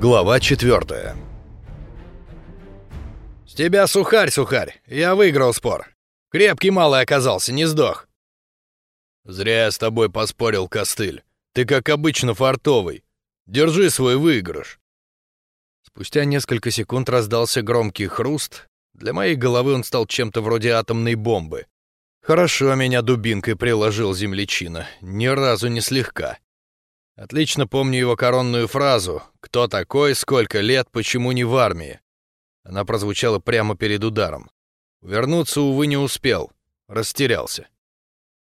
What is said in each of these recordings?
Глава четвертая. «С тебя сухарь, сухарь! Я выиграл спор. Крепкий малый оказался, не сдох». «Зря я с тобой поспорил, костыль. Ты, как обычно, фартовый. Держи свой выигрыш». Спустя несколько секунд раздался громкий хруст. Для моей головы он стал чем-то вроде атомной бомбы. Хорошо меня дубинкой приложил землячина, ни разу не слегка. Отлично помню его коронную фразу «Кто такой, сколько лет, почему не в армии?» Она прозвучала прямо перед ударом. Вернуться, увы, не успел. Растерялся.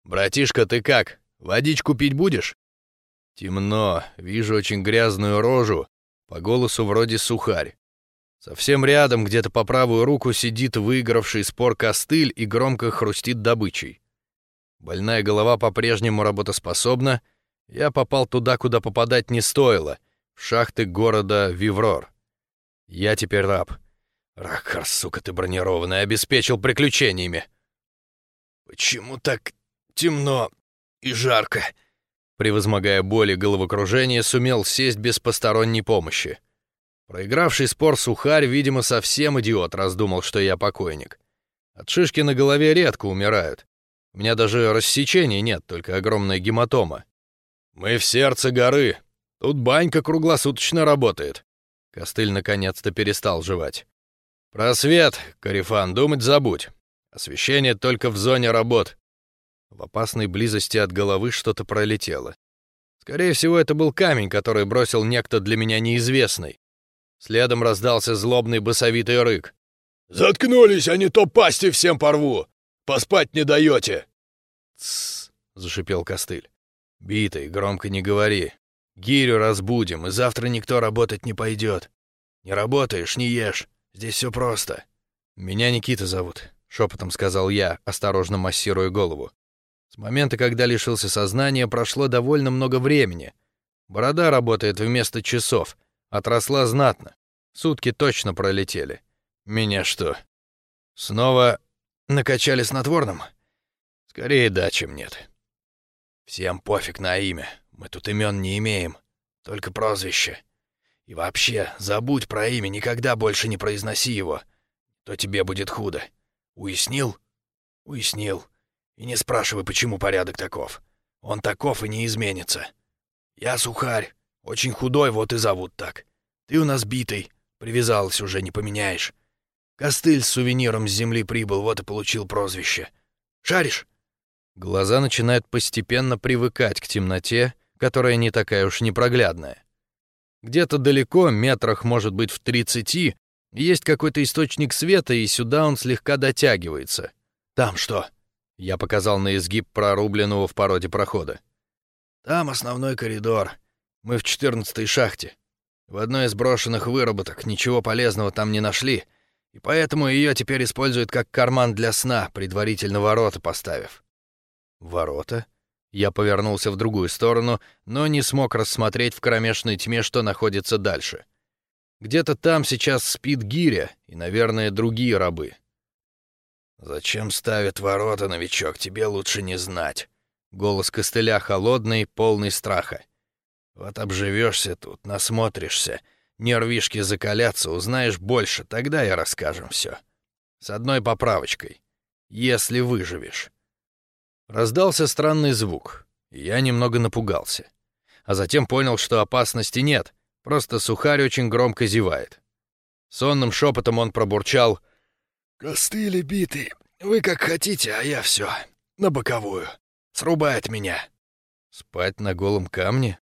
«Братишка, ты как? Водичку пить будешь?» Темно, вижу очень грязную рожу, по голосу вроде сухарь. Совсем рядом, где-то по правую руку, сидит выигравший спор костыль и громко хрустит добычей. Больная голова по-прежнему работоспособна, я попал туда, куда попадать не стоило, в шахты города Виврор. Я теперь раб. Рахар, сука ты бронированный, обеспечил приключениями. Почему так темно и жарко? Превозмогая боль и головокружение, сумел сесть без посторонней помощи. Проигравший спор сухарь, видимо, совсем идиот, раздумал, что я покойник. От шишки на голове редко умирают. У меня даже рассечений нет, только огромная гематома. «Мы в сердце горы. Тут банька круглосуточно работает». Костыль наконец-то перестал жевать. «Просвет, Карифан, думать забудь. Освещение только в зоне работ». В опасной близости от головы что-то пролетело. Скорее всего, это был камень, который бросил некто для меня неизвестный. Следом раздался злобный басовитый рык. «Заткнулись, а не то пасти всем порву! Поспать не даете!» «Тссс!» — зашипел костыль. «Битый, громко не говори. Гирю разбудим, и завтра никто работать не пойдет. Не работаешь, не ешь. Здесь все просто». «Меня Никита зовут», — шепотом сказал я, осторожно массируя голову. С момента, когда лишился сознания, прошло довольно много времени. Борода работает вместо часов. Отросла знатно. Сутки точно пролетели. Меня что, снова накачали снотворным? Скорее да, чем нет. Всем пофиг на имя. Мы тут имен не имеем. Только прозвище. И вообще, забудь про имя, никогда больше не произноси его. То тебе будет худо. Уяснил? Уяснил. И не спрашивай, почему порядок таков. Он таков и не изменится. Я сухарь. Очень худой, вот и зовут так. Ты у нас битый. Привязалась уже, не поменяешь. Костыль с сувениром с земли прибыл, вот и получил прозвище. Шаришь? Глаза начинают постепенно привыкать к темноте, которая не такая уж непроглядная. Где-то далеко, метрах, может быть, в тридцати, есть какой-то источник света, и сюда он слегка дотягивается. «Там что?» — я показал на изгиб прорубленного в породе прохода. «Там основной коридор. Мы в четырнадцатой шахте. В одной из брошенных выработок ничего полезного там не нашли, и поэтому ее теперь используют как карман для сна, предварительно ворота поставив. Ворота? Я повернулся в другую сторону, но не смог рассмотреть в кромешной тьме, что находится дальше. Где-то там сейчас спит гиря и, наверное, другие рабы. «Зачем ставят ворота, новичок, тебе лучше не знать». Голос костыля холодный, полный страха. «Вот обживешься тут, насмотришься, нервишки закалятся, узнаешь больше, тогда я расскажем все. С одной поправочкой. Если выживешь». Раздался странный звук, и я немного напугался. А затем понял, что опасности нет, просто сухарь очень громко зевает. Сонным шепотом он пробурчал «Костыли биты, вы как хотите, а я все, на боковую. Срубает меня». «Спать на голом камне?»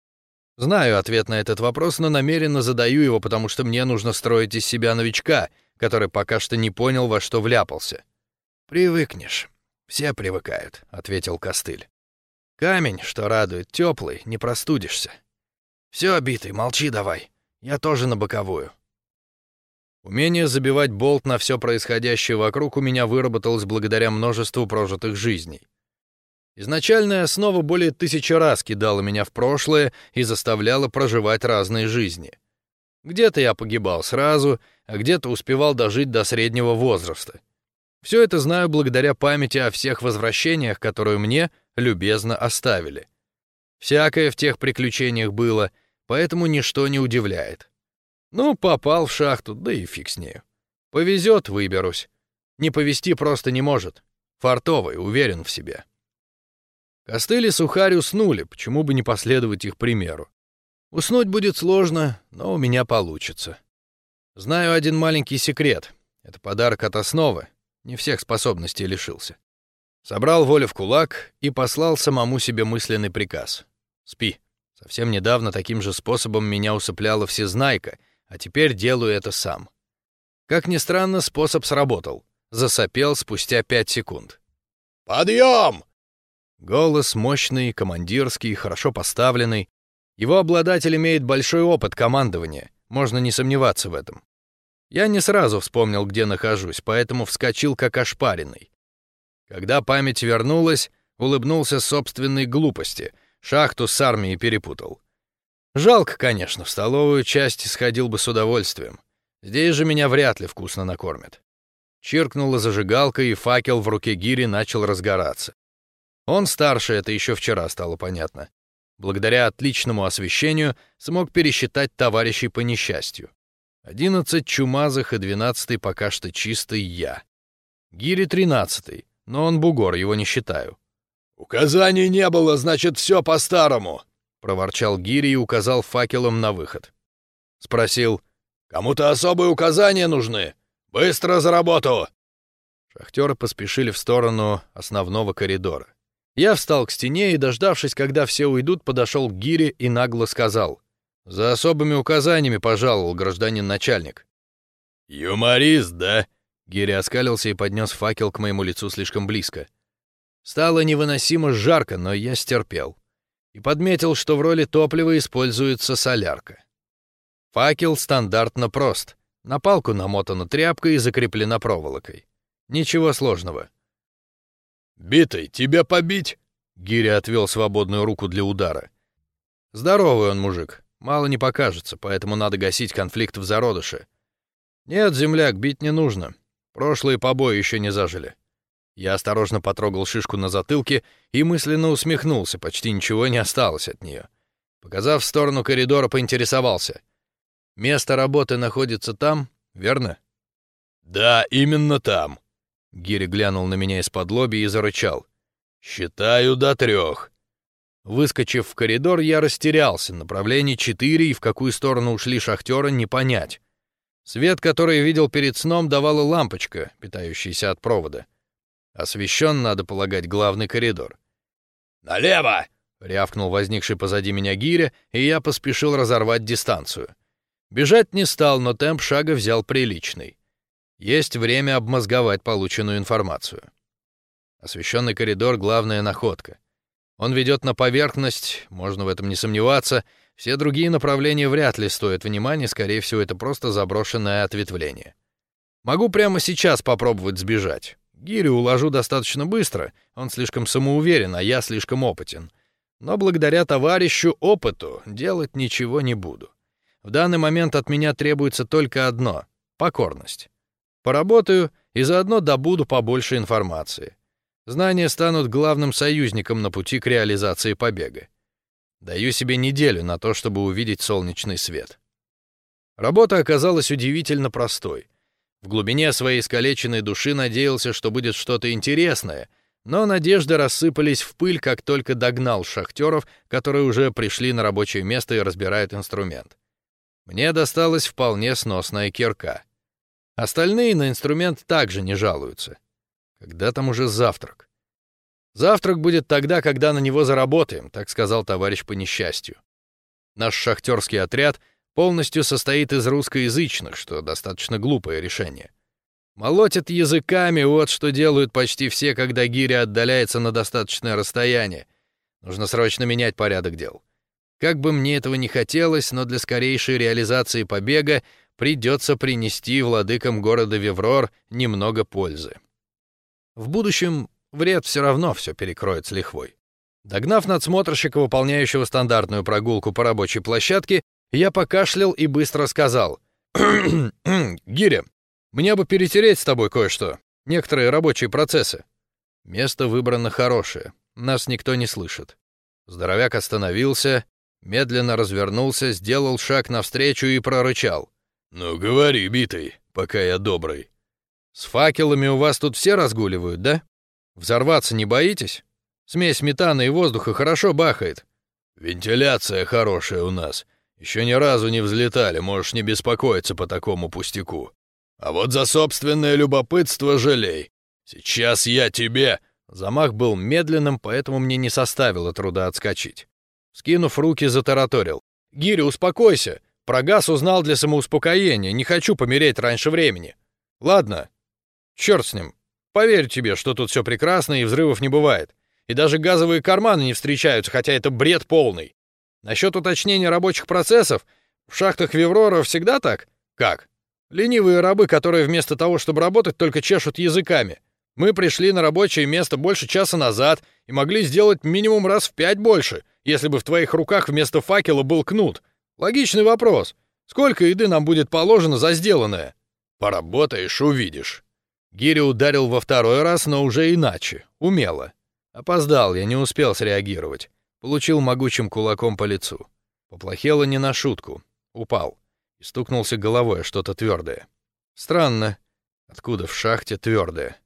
Знаю ответ на этот вопрос, но намеренно задаю его, потому что мне нужно строить из себя новичка, который пока что не понял, во что вляпался. «Привыкнешь. «Все привыкают», — ответил Костыль. «Камень, что радует, теплый, не простудишься. Все, битый, молчи давай. Я тоже на боковую». Умение забивать болт на все происходящее вокруг у меня выработалось благодаря множеству прожитых жизней. Изначальная основа более тысячи раз кидала меня в прошлое и заставляла проживать разные жизни. Где-то я погибал сразу, а где-то успевал дожить до среднего возраста. Все это знаю благодаря памяти о всех возвращениях, которые мне любезно оставили. Всякое в тех приключениях было, поэтому ничто не удивляет. Ну, попал в шахту, да и фиг с нею. Повезет, выберусь. Не повезти просто не может. Фартовый, уверен в себе. Костыль и Сухарь уснули, почему бы не последовать их примеру. Уснуть будет сложно, но у меня получится. Знаю один маленький секрет. Это подарок от основы. Не всех способностей лишился. Собрал волю в кулак и послал самому себе мысленный приказ. Спи. Совсем недавно таким же способом меня усыпляла всезнайка, а теперь делаю это сам. Как ни странно, способ сработал. Засопел спустя пять секунд. «Подъем!» Голос мощный, командирский, хорошо поставленный. Его обладатель имеет большой опыт командования, можно не сомневаться в этом. Я не сразу вспомнил, где нахожусь, поэтому вскочил как ошпаренный. Когда память вернулась, улыбнулся собственной глупости, шахту с армией перепутал. Жалко, конечно, в столовую часть сходил бы с удовольствием. Здесь же меня вряд ли вкусно накормят. Чиркнула зажигалка, и факел в руке Гири начал разгораться. Он старше, это еще вчера стало понятно. Благодаря отличному освещению смог пересчитать товарищей по несчастью. Одиннадцать чумазых и двенадцатый пока что чистый я. Гири тринадцатый, но он бугор, его не считаю. «Указаний не было, значит, все по-старому», — проворчал Гири и указал факелом на выход. Спросил, «Кому-то особые указания нужны? Быстро за работу!» Шахтеры поспешили в сторону основного коридора. Я встал к стене и, дождавшись, когда все уйдут, подошел к Гире и нагло сказал, «За особыми указаниями пожаловал гражданин начальник». «Юморист, да?» Гири оскалился и поднес факел к моему лицу слишком близко. Стало невыносимо жарко, но я стерпел. И подметил, что в роли топлива используется солярка. Факел стандартно прост. На палку намотана тряпкой и закреплена проволокой. Ничего сложного. «Битый, тебя побить?» Гиря отвел свободную руку для удара. «Здоровый он мужик, мало не покажется, поэтому надо гасить конфликт в зародыше. Нет, земляк, бить не нужно. Прошлые побои еще не зажили. Я осторожно потрогал шишку на затылке и мысленно усмехнулся, почти ничего не осталось от нее. Показав в сторону коридора, поинтересовался. «Место работы находится там, верно?» «Да, именно там». Гири глянул на меня из-под лоби и зарычал. «Считаю до трех». Выскочив в коридор, я растерялся. Направление четыре и в какую сторону ушли шахтеры, не понять. Свет, который видел перед сном, давала лампочка, питающаяся от провода. Освещен, надо полагать, главный коридор. «Налево!» — рявкнул возникший позади меня гиря, и я поспешил разорвать дистанцию. Бежать не стал, но темп шага взял приличный. Есть время обмозговать полученную информацию. Освещенный коридор — главная находка. Он ведет на поверхность, можно в этом не сомневаться — все другие направления вряд ли стоят внимания, скорее всего, это просто заброшенное ответвление. Могу прямо сейчас попробовать сбежать. Гирю уложу достаточно быстро, он слишком самоуверен, а я слишком опытен. Но благодаря товарищу опыту делать ничего не буду. В данный момент от меня требуется только одно — покорность. Поработаю и заодно добуду побольше информации. Знания станут главным союзником на пути к реализации побега. Даю себе неделю на то, чтобы увидеть солнечный свет. Работа оказалась удивительно простой. В глубине своей искалеченной души надеялся, что будет что-то интересное, но надежды рассыпались в пыль, как только догнал шахтеров, которые уже пришли на рабочее место и разбирают инструмент. Мне досталась вполне сносная кирка. Остальные на инструмент также не жалуются. Когда там уже завтрак? Завтрак будет тогда, когда на него заработаем, так сказал товарищ по несчастью. Наш шахтерский отряд полностью состоит из русскоязычных, что достаточно глупое решение. Молотят языками, вот что делают почти все, когда гиря отдаляется на достаточное расстояние. Нужно срочно менять порядок дел. Как бы мне этого не хотелось, но для скорейшей реализации побега придется принести владыкам города Веврор немного пользы. В будущем Вред все равно все перекроет с лихвой. Догнав надсмотрщика, выполняющего стандартную прогулку по рабочей площадке, я покашлял и быстро сказал. «Гиря, мне бы перетереть с тобой кое-что. Некоторые рабочие процессы». Место выбрано хорошее. Нас никто не слышит. Здоровяк остановился, медленно развернулся, сделал шаг навстречу и прорычал. «Ну, говори, битый, пока я добрый». «С факелами у вас тут все разгуливают, да? Взорваться не боитесь? Смесь метана и воздуха хорошо бахает». «Вентиляция хорошая у нас. Еще ни разу не взлетали, можешь не беспокоиться по такому пустяку. А вот за собственное любопытство жалей. Сейчас я тебе...» Замах был медленным, поэтому мне не составило труда отскочить. Скинув руки, затараторил. «Гиря, успокойся. Про газ узнал для самоуспокоения. Не хочу помереть раньше времени. Ладно. Черт с ним. Поверю тебе, что тут все прекрасно и взрывов не бывает. И даже газовые карманы не встречаются, хотя это бред полный. Насчет уточнения рабочих процессов, в шахтах Виврора всегда так? Как? Ленивые рабы, которые вместо того, чтобы работать, только чешут языками. Мы пришли на рабочее место больше часа назад и могли сделать минимум раз в пять больше, если бы в твоих руках вместо факела был кнут. Логичный вопрос. Сколько еды нам будет положено за сделанное? Поработаешь, увидишь. Гири ударил во второй раз, но уже иначе, умело. Опоздал, я не успел среагировать. Получил могучим кулаком по лицу. Поплохело не на шутку. Упал. И стукнулся головой что-то твердое. Странно. Откуда в шахте твердое?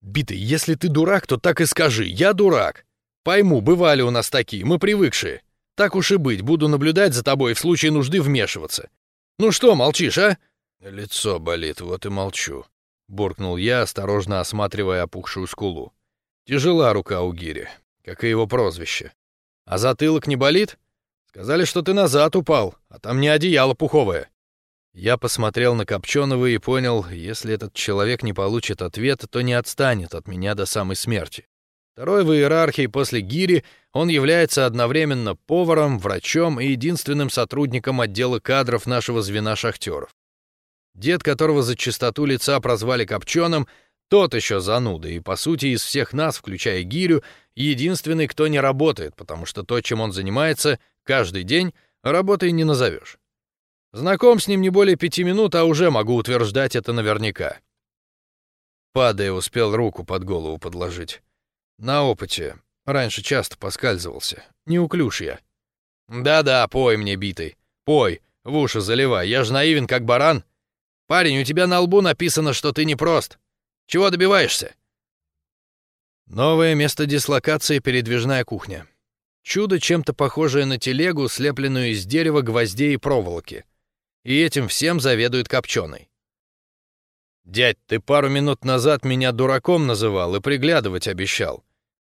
Битый, если ты дурак, то так и скажи. Я дурак. Пойму, бывали у нас такие, мы привыкшие. Так уж и быть, буду наблюдать за тобой и в случае нужды вмешиваться. Ну что, молчишь, а? Лицо болит, вот и молчу. Буркнул я, осторожно осматривая опухшую скулу. Тяжела рука у Гири, как и его прозвище. А затылок не болит? Сказали, что ты назад упал, а там не одеяло пуховое. Я посмотрел на Копченого и понял, если этот человек не получит ответа, то не отстанет от меня до самой смерти. Второй в иерархии после Гири он является одновременно поваром, врачом и единственным сотрудником отдела кадров нашего звена шахтеров. Дед, которого за чистоту лица прозвали Копченым, тот еще зануда, и, по сути, из всех нас, включая Гирю, единственный, кто не работает, потому что то, чем он занимается, каждый день, работой не назовешь. Знаком с ним не более пяти минут, а уже могу утверждать это наверняка. Падая, успел руку под голову подложить. На опыте. Раньше часто поскальзывался. Неуклюж я. Да-да, пой мне, битый. Пой, в уши заливай. Я же наивен, как баран. Парень, у тебя на лбу написано, что ты непрост. Чего добиваешься? Новое место дислокации — передвижная кухня. Чудо, чем-то похожее на телегу, слепленную из дерева, гвоздей и проволоки. И этим всем заведует Копченый. «Дядь, ты пару минут назад меня дураком называл и приглядывать обещал.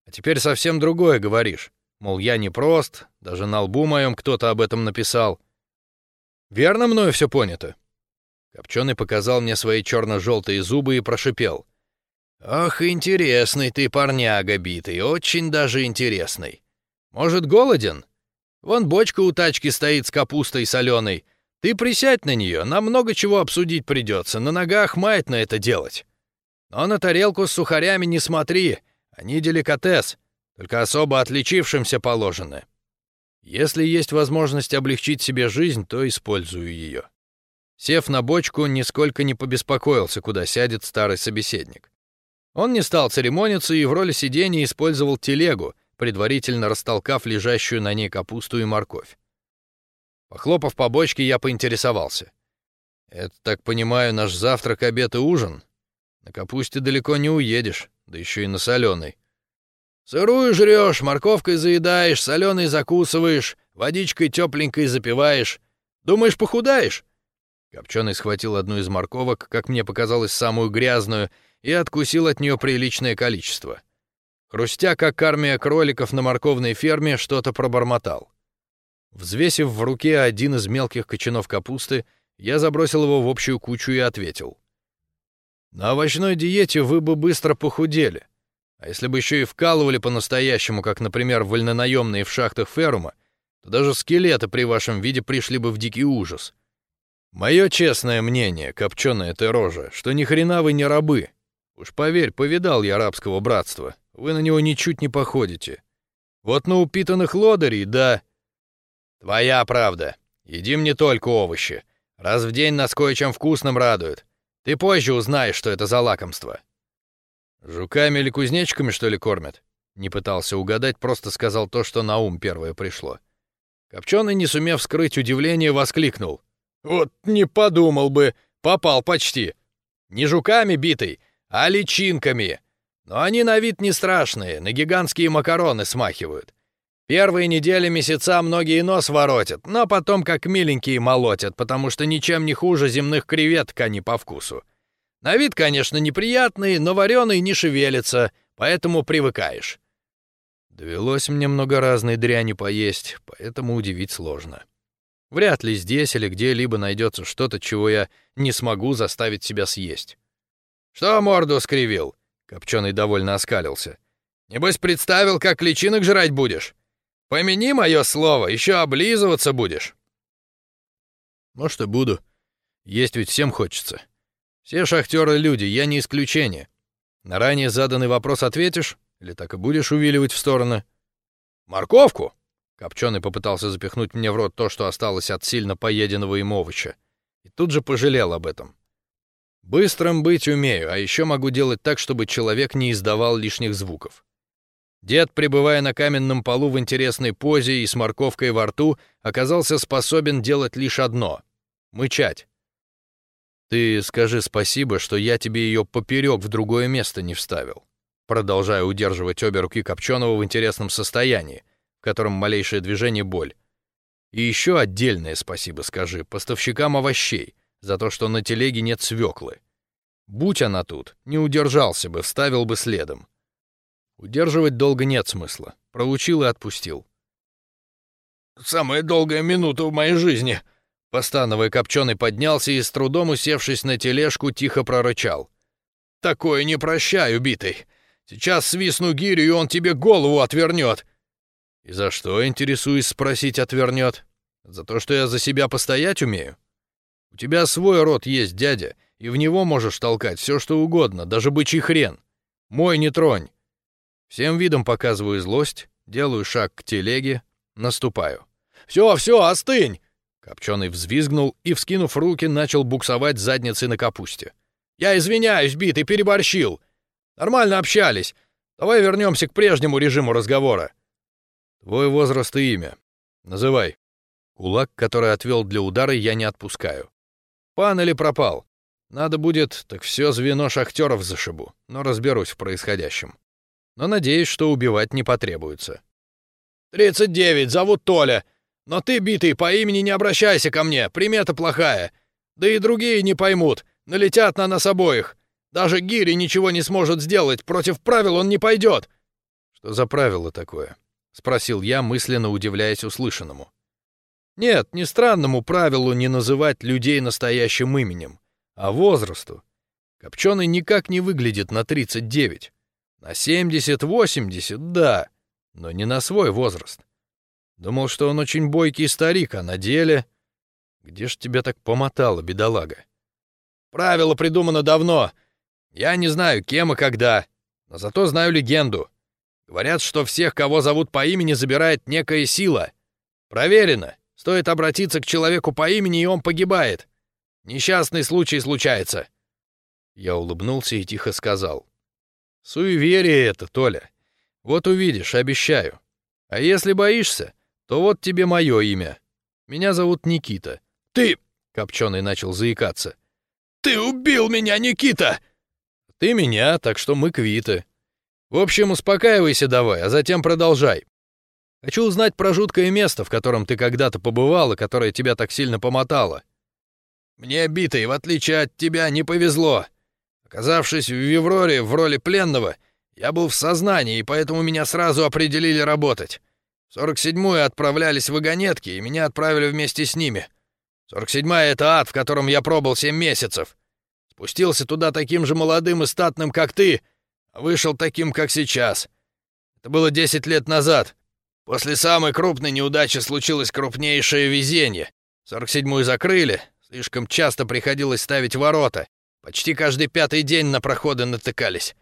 А теперь совсем другое говоришь. Мол, я не прост, даже на лбу моем кто-то об этом написал. Верно мною все понято?» Копченый показал мне свои черно-желтые зубы и прошипел. «Ох, интересный ты парняга битый, очень даже интересный. Может, голоден? Вон бочка у тачки стоит с капустой соленой. Ты присядь на нее, нам много чего обсудить придется, на ногах мает на это делать. Но на тарелку с сухарями не смотри, они деликатес, только особо отличившимся положены. Если есть возможность облегчить себе жизнь, то использую ее. Сев на бочку, нисколько не побеспокоился, куда сядет старый собеседник. Он не стал церемониться и в роли сидения использовал телегу, предварительно растолкав лежащую на ней капусту и морковь. Похлопав по бочке, я поинтересовался. «Это, так понимаю, наш завтрак, обед и ужин? На капусте далеко не уедешь, да еще и на соленой. Сырую жрешь, морковкой заедаешь, соленой закусываешь, водичкой тепленькой запиваешь. Думаешь, похудаешь?» Копченый схватил одну из морковок, как мне показалось, самую грязную, и откусил от нее приличное количество. Хрустя, как армия кроликов на морковной ферме, что-то пробормотал. Взвесив в руке один из мелких кочанов капусты, я забросил его в общую кучу и ответил. «На овощной диете вы бы быстро похудели. А если бы еще и вкалывали по-настоящему, как, например, вольнонаемные в шахтах Ферума, то даже скелеты при вашем виде пришли бы в дикий ужас. Мое честное мнение, копченая ты рожа, что ни хрена вы не рабы. Уж поверь, повидал я арабского братства. Вы на него ничуть не походите. Вот на упитанных лодырей, да, «Твоя правда. Едим не только овощи. Раз в день нас кое-чем вкусным радуют. Ты позже узнаешь, что это за лакомство». «Жуками или кузнечиками, что ли, кормят?» Не пытался угадать, просто сказал то, что на ум первое пришло. Копченый, не сумев скрыть удивление, воскликнул. Вот не подумал бы, попал почти. Не жуками битый, а личинками. Но они на вид не страшные, на гигантские макароны смахивают. Первые недели месяца многие нос воротят, но потом как миленькие молотят, потому что ничем не хуже земных креветок они по вкусу. На вид, конечно, неприятный, но вареный не шевелится, поэтому привыкаешь. Довелось мне много разной дряни поесть, поэтому удивить сложно. Вряд ли здесь или где-либо найдется что-то, чего я не смогу заставить себя съесть. «Что морду скривил?» — Копченый довольно оскалился. «Небось, представил, как личинок жрать будешь? Помяни мое слово, еще облизываться будешь». «Может, и буду. Есть ведь всем хочется. Все шахтеры люди, я не исключение. На ранее заданный вопрос ответишь?» Или так и будешь увиливать в стороны? Морковку? Копченый попытался запихнуть мне в рот то, что осталось от сильно поеденного им овоща. И тут же пожалел об этом. Быстрым быть умею, а еще могу делать так, чтобы человек не издавал лишних звуков. Дед, пребывая на каменном полу в интересной позе и с морковкой во рту, оказался способен делать лишь одно — мычать. «Ты скажи спасибо, что я тебе ее поперек в другое место не вставил продолжая удерживать обе руки Копченого в интересном состоянии, в котором малейшее движение — боль. И еще отдельное спасибо скажи поставщикам овощей за то, что на телеге нет свеклы. Будь она тут, не удержался бы, вставил бы следом. Удерживать долго нет смысла. Проучил и отпустил. «Самая долгая минута в моей жизни!» Постановая копченый поднялся и, с трудом усевшись на тележку, тихо прорычал. «Такое не прощай, убитый! Сейчас свистну гирю, и он тебе голову отвернет. И за что, интересуюсь, спросить отвернет? За то, что я за себя постоять умею? У тебя свой рот есть, дядя, и в него можешь толкать все, что угодно, даже бычий хрен. Мой не тронь. Всем видом показываю злость, делаю шаг к телеге, наступаю. «Все, все, остынь!» Копченый взвизгнул и, вскинув руки, начал буксовать задницей на капусте. «Я извиняюсь, битый, переборщил. Нормально общались. Давай вернемся к прежнему режиму разговора. Твой возраст и имя. Называй. Кулак, который отвел для удара, я не отпускаю. Пан или пропал? Надо будет, так все звено шахтеров зашибу, но разберусь в происходящем. Но надеюсь, что убивать не потребуется. «Тридцать девять, зовут Толя. Но ты, битый, по имени не обращайся ко мне, примета плохая. Да и другие не поймут, налетят на нас обоих. Даже Гири ничего не сможет сделать, против правил он не пойдет. Что за правило такое? Спросил я, мысленно удивляясь услышанному. Нет, не странному правилу не называть людей настоящим именем, а возрасту. Копченый никак не выглядит на 39. На 70-80, да, но не на свой возраст. Думал, что он очень бойкий старик, а на деле... Где ж тебя так помотало, бедолага? Правило придумано давно, я не знаю, кем и когда, но зато знаю легенду. Говорят, что всех, кого зовут по имени, забирает некая сила. Проверено. Стоит обратиться к человеку по имени, и он погибает. Несчастный случай случается. Я улыбнулся и тихо сказал. Суеверие это, Толя. Вот увидишь, обещаю. А если боишься, то вот тебе мое имя. Меня зовут Никита. Ты... Копченый начал заикаться. «Ты убил меня, Никита!» Ты меня, так что мы квиты. В общем, успокаивайся давай, а затем продолжай. Хочу узнать про жуткое место, в котором ты когда-то побывал и которое тебя так сильно помотало. Мне, битый, в отличие от тебя, не повезло. Оказавшись в Вивроре в роли пленного, я был в сознании, и поэтому меня сразу определили работать. В 47-ю отправлялись вагонетки, и меня отправили вместе с ними. 47-я — это ад, в котором я пробыл 7 месяцев. Спустился туда таким же молодым и статным, как ты, вышел таким, как сейчас. Это было десять лет назад. После самой крупной неудачи случилось крупнейшее везение. 47-ю закрыли, слишком часто приходилось ставить ворота. Почти каждый пятый день на проходы натыкались.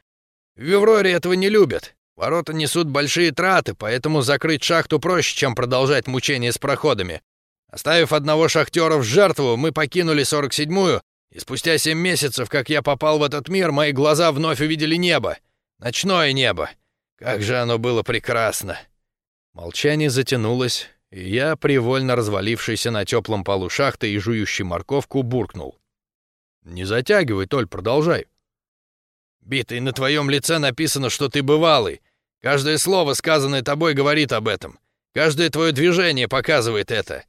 В Вивроре этого не любят. Ворота несут большие траты, поэтому закрыть шахту проще, чем продолжать мучения с проходами. Оставив одного шахтера в жертву, мы покинули 47-ю и спустя семь месяцев, как я попал в этот мир, мои глаза вновь увидели небо. Ночное небо. Как же оно было прекрасно. Молчание затянулось, и я, привольно развалившийся на теплом полу шахты и жующий морковку, буркнул. «Не затягивай, Толь, продолжай». «Битый, на твоем лице написано, что ты бывалый. Каждое слово, сказанное тобой, говорит об этом. Каждое твое движение показывает это.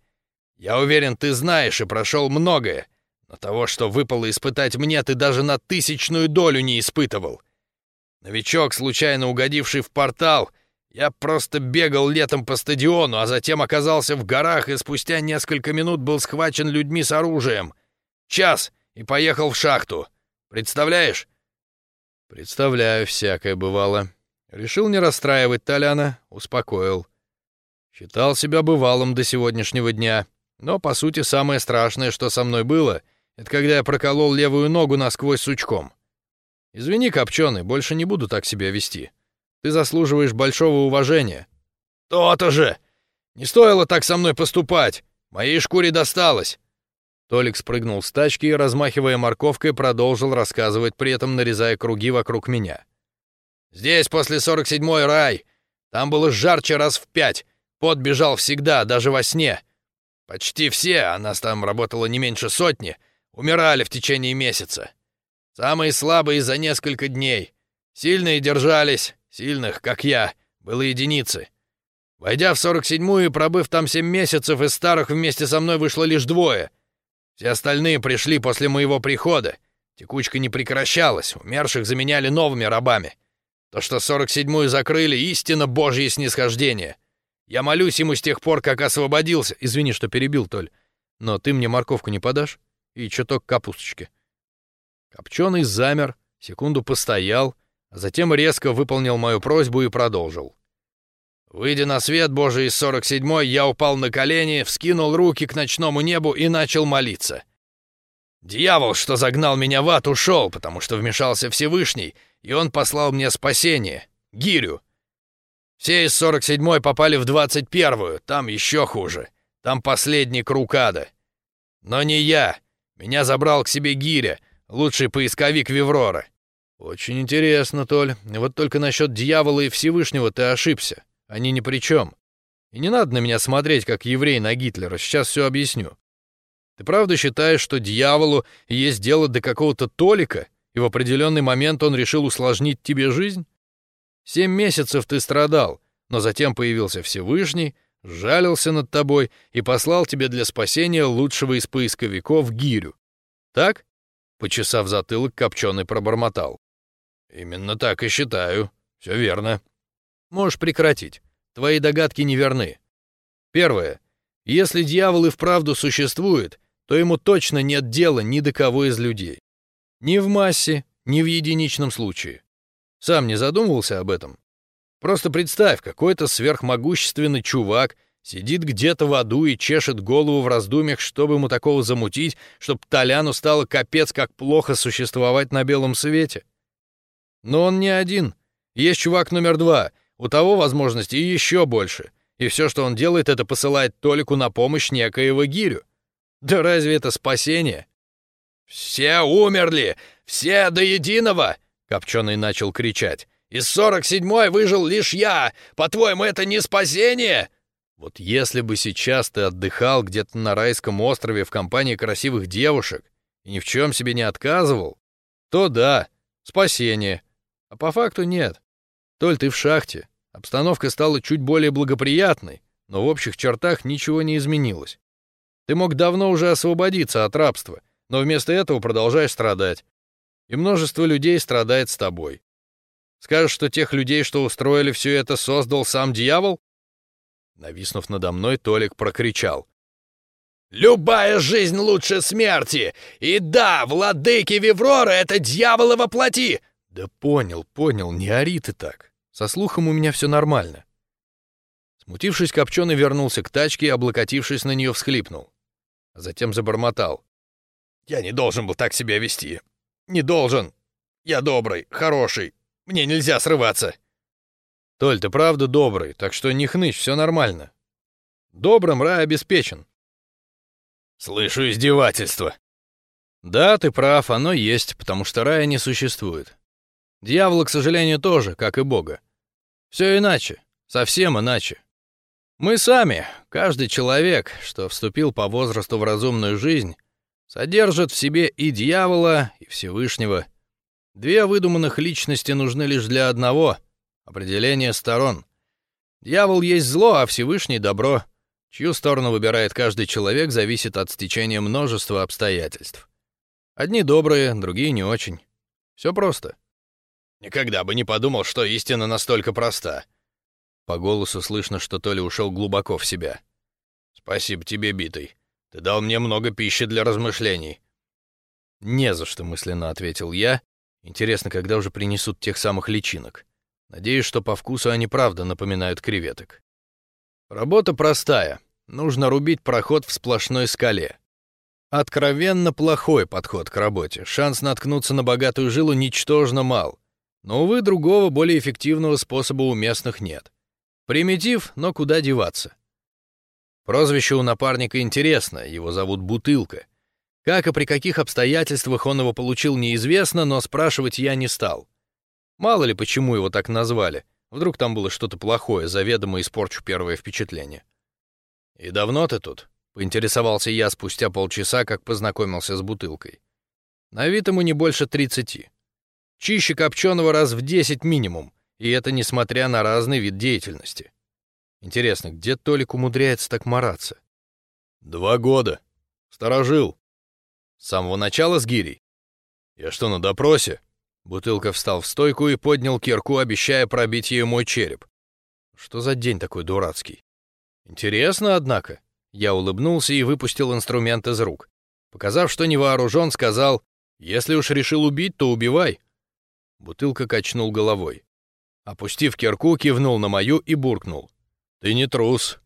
Я уверен, ты знаешь и прошел многое, но того, что выпало испытать мне, ты даже на тысячную долю не испытывал. Новичок, случайно угодивший в портал, я просто бегал летом по стадиону, а затем оказался в горах и спустя несколько минут был схвачен людьми с оружием. Час и поехал в шахту. Представляешь? Представляю, всякое бывало. Решил не расстраивать Толяна, успокоил. Считал себя бывалым до сегодняшнего дня, но, по сути, самое страшное, что со мной было, это когда я проколол левую ногу насквозь сучком. Извини, Копченый, больше не буду так себя вести. Ты заслуживаешь большого уважения. То-то же! Не стоило так со мной поступать. Моей шкуре досталось. Толик спрыгнул с тачки и, размахивая морковкой, продолжил рассказывать, при этом нарезая круги вокруг меня. «Здесь после 47-й рай. Там было жарче раз в пять. Пот бежал всегда, даже во сне. Почти все, а нас там работало не меньше сотни, умирали в течение месяца. Самые слабые за несколько дней. Сильные держались, сильных, как я, было единицы. Войдя в 47-ю и пробыв там 7 месяцев, из старых вместе со мной вышло лишь двое. Все остальные пришли после моего прихода. Текучка не прекращалась, умерших заменяли новыми рабами. То, что 47-ю закрыли, истинно божье снисхождение. Я молюсь ему с тех пор, как освободился. Извини, что перебил, Толь. Но ты мне морковку не подашь? И чуток капусточки. Копченый замер, секунду постоял, а затем резко выполнил мою просьбу и продолжил. Выйдя на свет Божий из 47-й, я упал на колени, вскинул руки к ночному небу и начал молиться. Дьявол, что загнал меня в ад, ушел, потому что вмешался Всевышний, и он послал мне спасение, гирю. Все из 47-й попали в 21-ю, там еще хуже. Там последний круг ада. Но не я. Меня забрал к себе гиря, Лучший поисковик Виврора. Очень интересно, Толь. Вот только насчет дьявола и Всевышнего ты ошибся. Они ни при чем. И не надо на меня смотреть, как еврей на Гитлера. Сейчас все объясню. Ты правда считаешь, что дьяволу есть дело до какого-то Толика, и в определенный момент он решил усложнить тебе жизнь? Семь месяцев ты страдал, но затем появился Всевышний, жалился над тобой и послал тебе для спасения лучшего из поисковиков Гирю. Так? Почесав затылок, Копченый пробормотал. «Именно так и считаю. Все верно. Можешь прекратить. Твои догадки неверны. Первое. Если дьявол и вправду существует, то ему точно нет дела ни до кого из людей. Ни в массе, ни в единичном случае. Сам не задумывался об этом? Просто представь, какой-то сверхмогущественный чувак Сидит где-то в аду и чешет голову в раздумьях, чтобы ему такого замутить, чтобы Толяну стало капец как плохо существовать на белом свете. Но он не один. Есть чувак номер два. У того возможностей еще больше. И все, что он делает, это посылает Толику на помощь некоего гирю. Да разве это спасение? «Все умерли! Все до единого!» — Копченый начал кричать. «Из сорок седьмой выжил лишь я! По-твоему, это не спасение?» Вот если бы сейчас ты отдыхал где-то на райском острове в компании красивых девушек и ни в чем себе не отказывал, то да, спасение. А по факту нет. Толь, ты в шахте. Обстановка стала чуть более благоприятной, но в общих чертах ничего не изменилось. Ты мог давно уже освободиться от рабства, но вместо этого продолжаешь страдать. И множество людей страдает с тобой. Скажешь, что тех людей, что устроили все это, создал сам дьявол? Нависнув надо мной, Толик прокричал. «Любая жизнь лучше смерти! И да, владыки Виврора — это дьяволы во плоти!» «Да понял, понял, не ори ты так. Со слухом у меня все нормально». Смутившись, Копченый вернулся к тачке и, облокотившись на нее, всхлипнул. А затем забормотал. «Я не должен был так себя вести. Не должен. Я добрый, хороший. Мне нельзя срываться». Толь, ты правда добрый, так что не хнычь, все нормально. Добрым рай обеспечен. Слышу издевательство. Да, ты прав, оно есть, потому что рая не существует. Дьявола, к сожалению, тоже, как и Бога. Все иначе, совсем иначе. Мы сами, каждый человек, что вступил по возрасту в разумную жизнь, содержит в себе и дьявола, и Всевышнего. Две выдуманных личности нужны лишь для одного — определения сторон. Дьявол есть зло, а Всевышний — добро. Чью сторону выбирает каждый человек, зависит от стечения множества обстоятельств. Одни добрые, другие не очень. Все просто. Никогда бы не подумал, что истина настолько проста. По голосу слышно, что Толя ушел глубоко в себя. Спасибо тебе, битый. Ты дал мне много пищи для размышлений. Не за что, мысленно ответил я. Интересно, когда уже принесут тех самых личинок. Надеюсь, что по вкусу они правда напоминают креветок. Работа простая. Нужно рубить проход в сплошной скале. Откровенно плохой подход к работе. Шанс наткнуться на богатую жилу ничтожно мал. Но, увы, другого, более эффективного способа у местных нет. Примитив, но куда деваться? Прозвище у напарника интересно, его зовут Бутылка. Как и при каких обстоятельствах он его получил, неизвестно, но спрашивать я не стал. Мало ли, почему его так назвали. Вдруг там было что-то плохое, заведомо испорчу первое впечатление. «И давно ты тут?» — поинтересовался я спустя полчаса, как познакомился с бутылкой. На вид ему не больше тридцати. Чище копченого раз в десять минимум, и это несмотря на разный вид деятельности. Интересно, где Толик умудряется так мараться? «Два года. Сторожил». «С самого начала с гирей?» «Я что, на допросе?» Бутылка встал в стойку и поднял кирку, обещая пробить ей мой череп. Что за день такой дурацкий? Интересно, однако. Я улыбнулся и выпустил инструмент из рук. Показав, что не вооружен, сказал, «Если уж решил убить, то убивай». Бутылка качнул головой. Опустив кирку, кивнул на мою и буркнул. «Ты не трус.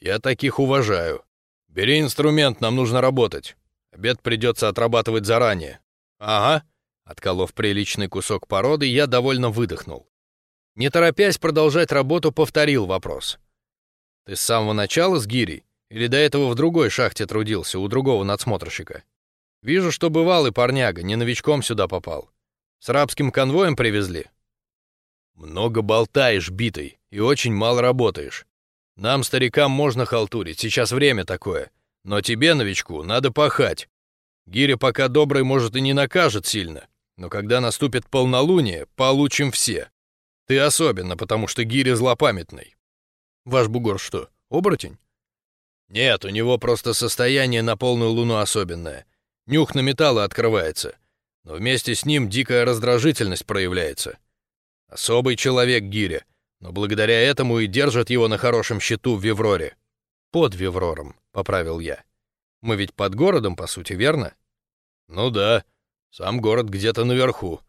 Я таких уважаю. Бери инструмент, нам нужно работать. Обед придется отрабатывать заранее». «Ага», Отколов приличный кусок породы, я довольно выдохнул. Не торопясь продолжать работу, повторил вопрос. «Ты с самого начала с гирей? Или до этого в другой шахте трудился, у другого надсмотрщика? Вижу, что бывалый парняга, не новичком сюда попал. С рабским конвоем привезли?» «Много болтаешь, битый, и очень мало работаешь. Нам, старикам, можно халтурить, сейчас время такое. Но тебе, новичку, надо пахать. Гиря пока добрый, может, и не накажет сильно, но когда наступит полнолуние, получим все. Ты особенно, потому что гиря злопамятный. Ваш бугор что, оборотень? Нет, у него просто состояние на полную луну особенное. Нюх на металлы открывается, но вместе с ним дикая раздражительность проявляется. Особый человек гиря, но благодаря этому и держат его на хорошем счету в Вевроре. Под Веврором, поправил я. Мы ведь под городом, по сути, верно? Ну да, сам город где-то наверху.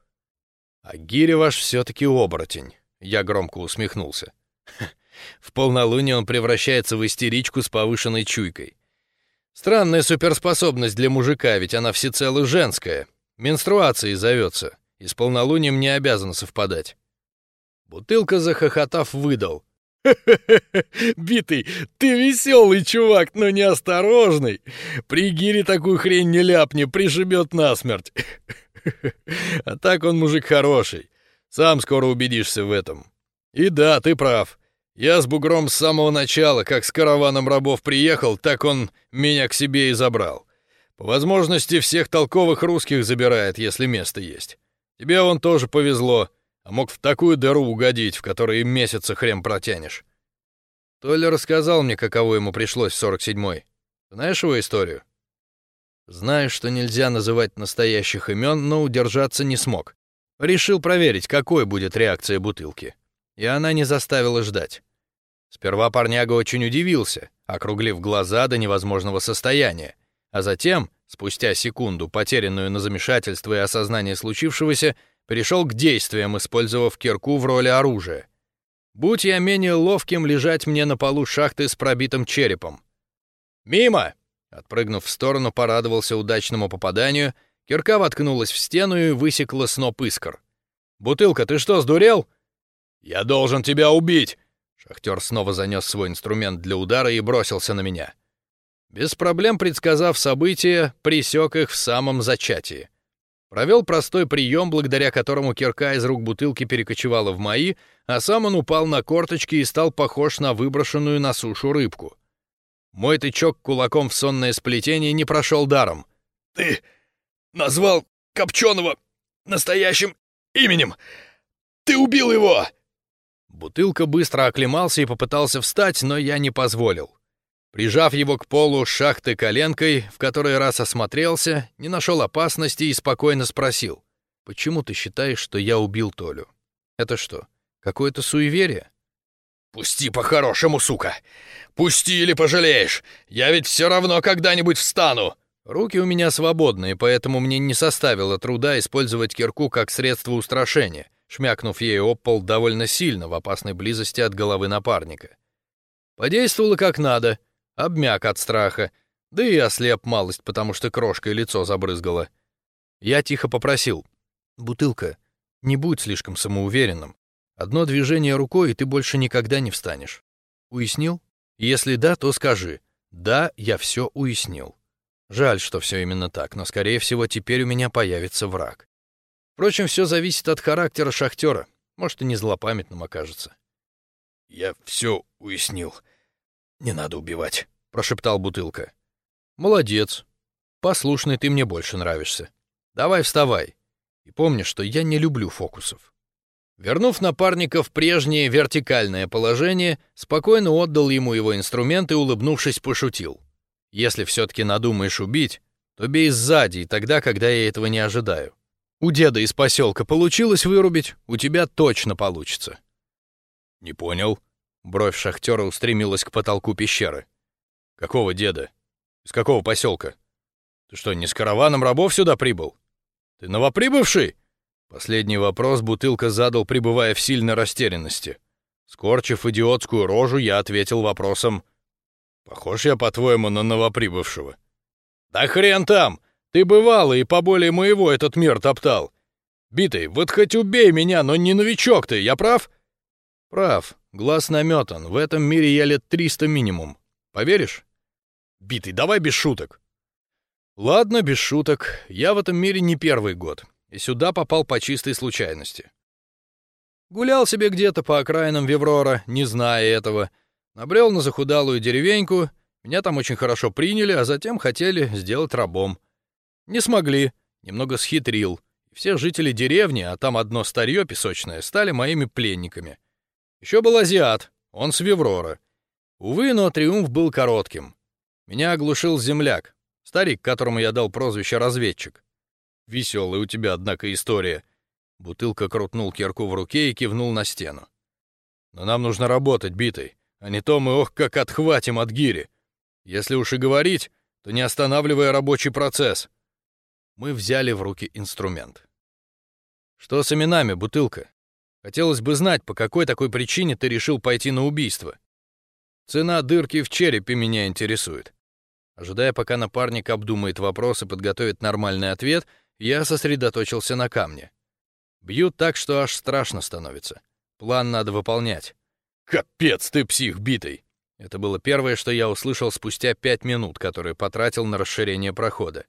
А гиря ваш все-таки оборотень. Я громко усмехнулся. В полнолуние он превращается в истеричку с повышенной чуйкой. Странная суперспособность для мужика, ведь она всецело женская. Менструацией зовется. И с полнолунием не обязана совпадать. Бутылка, захохотав, выдал. Битый, ты веселый чувак, но неосторожный. При гире такую хрень не ляпни, пришибет насмерть. А так он мужик хороший. Сам скоро убедишься в этом. И да, ты прав. Я с бугром с самого начала, как с караваном рабов приехал, так он меня к себе и забрал. По возможности всех толковых русских забирает, если место есть. Тебе он тоже повезло а мог в такую дыру угодить, в которой месяца хрен протянешь. Толя рассказал мне, каково ему пришлось в 47-й. Знаешь его историю? Знаю, что нельзя называть настоящих имен, но удержаться не смог. Решил проверить, какой будет реакция бутылки. И она не заставила ждать. Сперва парняга очень удивился, округлив глаза до невозможного состояния, а затем, спустя секунду, потерянную на замешательство и осознание случившегося, перешел к действиям, использовав кирку в роли оружия. Будь я менее ловким, лежать мне на полу шахты с пробитым черепом. «Мимо!» Отпрыгнув в сторону, порадовался удачному попаданию, кирка воткнулась в стену и высекла сноп искр. «Бутылка, ты что, сдурел?» «Я должен тебя убить!» Шахтер снова занес свой инструмент для удара и бросился на меня. Без проблем предсказав события, присек их в самом зачатии. Провел простой прием, благодаря которому кирка из рук бутылки перекочевала в мои, а сам он упал на корточки и стал похож на выброшенную на сушу рыбку. Мой тычок кулаком в сонное сплетение не прошел даром. «Ты назвал Копченого настоящим именем! Ты убил его!» Бутылка быстро оклемался и попытался встать, но я не позволил. Прижав его к полу шахты коленкой, в который раз осмотрелся, не нашел опасности и спокойно спросил. «Почему ты считаешь, что я убил Толю? Это что, какое-то суеверие?» «Пусти по-хорошему, сука! Пусти или пожалеешь! Я ведь все равно когда-нибудь встану!» Руки у меня свободные, поэтому мне не составило труда использовать кирку как средство устрашения, шмякнув ею об пол довольно сильно в опасной близости от головы напарника. Подействовало как надо, обмяк от страха, да и ослеп малость, потому что крошкой лицо забрызгало. Я тихо попросил. «Бутылка, не будь слишком самоуверенным. Одно движение рукой, и ты больше никогда не встанешь. Уяснил? Если да, то скажи. Да, я все уяснил. Жаль, что все именно так, но, скорее всего, теперь у меня появится враг. Впрочем, все зависит от характера шахтера. Может, и не злопамятным окажется. «Я все уяснил. Не надо убивать», — прошептал Бутылка. «Молодец. Послушный ты мне больше нравишься. Давай вставай. И помни, что я не люблю фокусов». Вернув напарника в прежнее вертикальное положение, спокойно отдал ему его инструмент и, улыбнувшись, пошутил. «Если все-таки надумаешь убить, то бей сзади и тогда, когда я этого не ожидаю. У деда из поселка получилось вырубить, у тебя точно получится». «Не понял». Бровь шахтера устремилась к потолку пещеры. «Какого деда? Из какого поселка? Ты что, не с караваном рабов сюда прибыл? Ты новоприбывший?» Последний вопрос бутылка задал, пребывая в сильной растерянности. Скорчив идиотскую рожу, я ответил вопросом. «Похож я, по-твоему, на новоприбывшего?» «Да хрен там! Ты бывало и поболее моего этот мир топтал. Битый, вот хоть убей меня, но не новичок ты, я прав?» «Прав. Глаз наметан. В этом мире я лет триста минимум. Поверишь?» «Битый, давай без шуток». «Ладно, без шуток. Я в этом мире не первый год и сюда попал по чистой случайности. Гулял себе где-то по окраинам Веврора, не зная этого. Набрел на захудалую деревеньку, меня там очень хорошо приняли, а затем хотели сделать рабом. Не смогли, немного схитрил. Все жители деревни, а там одно старье песочное, стали моими пленниками. Еще был азиат, он с Веврора. Увы, но триумф был коротким. Меня оглушил земляк, старик, которому я дал прозвище «разведчик». Веселая у тебя, однако, история. Бутылка крутнул кирку в руке и кивнул на стену. Но нам нужно работать, битой, а не то мы ох как отхватим от гири. Если уж и говорить, то не останавливая рабочий процесс. Мы взяли в руки инструмент. Что с именами, бутылка? Хотелось бы знать, по какой такой причине ты решил пойти на убийство. Цена дырки в черепе меня интересует. Ожидая, пока напарник обдумает вопрос и подготовит нормальный ответ, я сосредоточился на камне. Бьют так, что аж страшно становится. План надо выполнять. «Капец ты, псих битый!» Это было первое, что я услышал спустя пять минут, которые потратил на расширение прохода.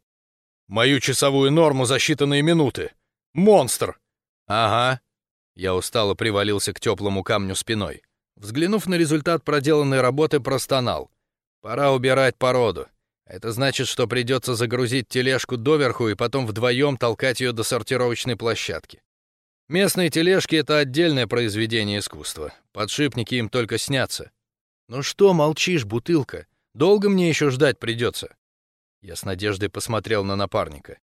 «Мою часовую норму за считанные минуты! Монстр!» «Ага». Я устало привалился к теплому камню спиной. Взглянув на результат проделанной работы, простонал. «Пора убирать породу. Это значит, что придется загрузить тележку доверху и потом вдвоем толкать ее до сортировочной площадки. Местные тележки — это отдельное произведение искусства. Подшипники им только снятся. «Ну что молчишь, бутылка? Долго мне еще ждать придется?» Я с надеждой посмотрел на напарника.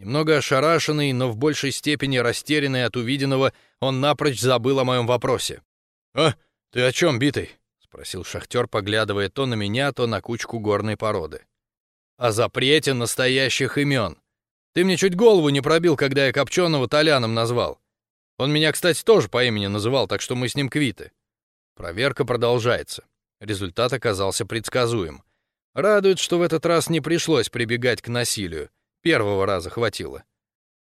Немного ошарашенный, но в большей степени растерянный от увиденного, он напрочь забыл о моем вопросе. «А, ты о чем, битый?» — спросил шахтер, поглядывая то на меня, то на кучку горной породы о запрете настоящих имен. Ты мне чуть голову не пробил, когда я Копченого Толяном назвал. Он меня, кстати, тоже по имени называл, так что мы с ним квиты. Проверка продолжается. Результат оказался предсказуем. Радует, что в этот раз не пришлось прибегать к насилию. Первого раза хватило.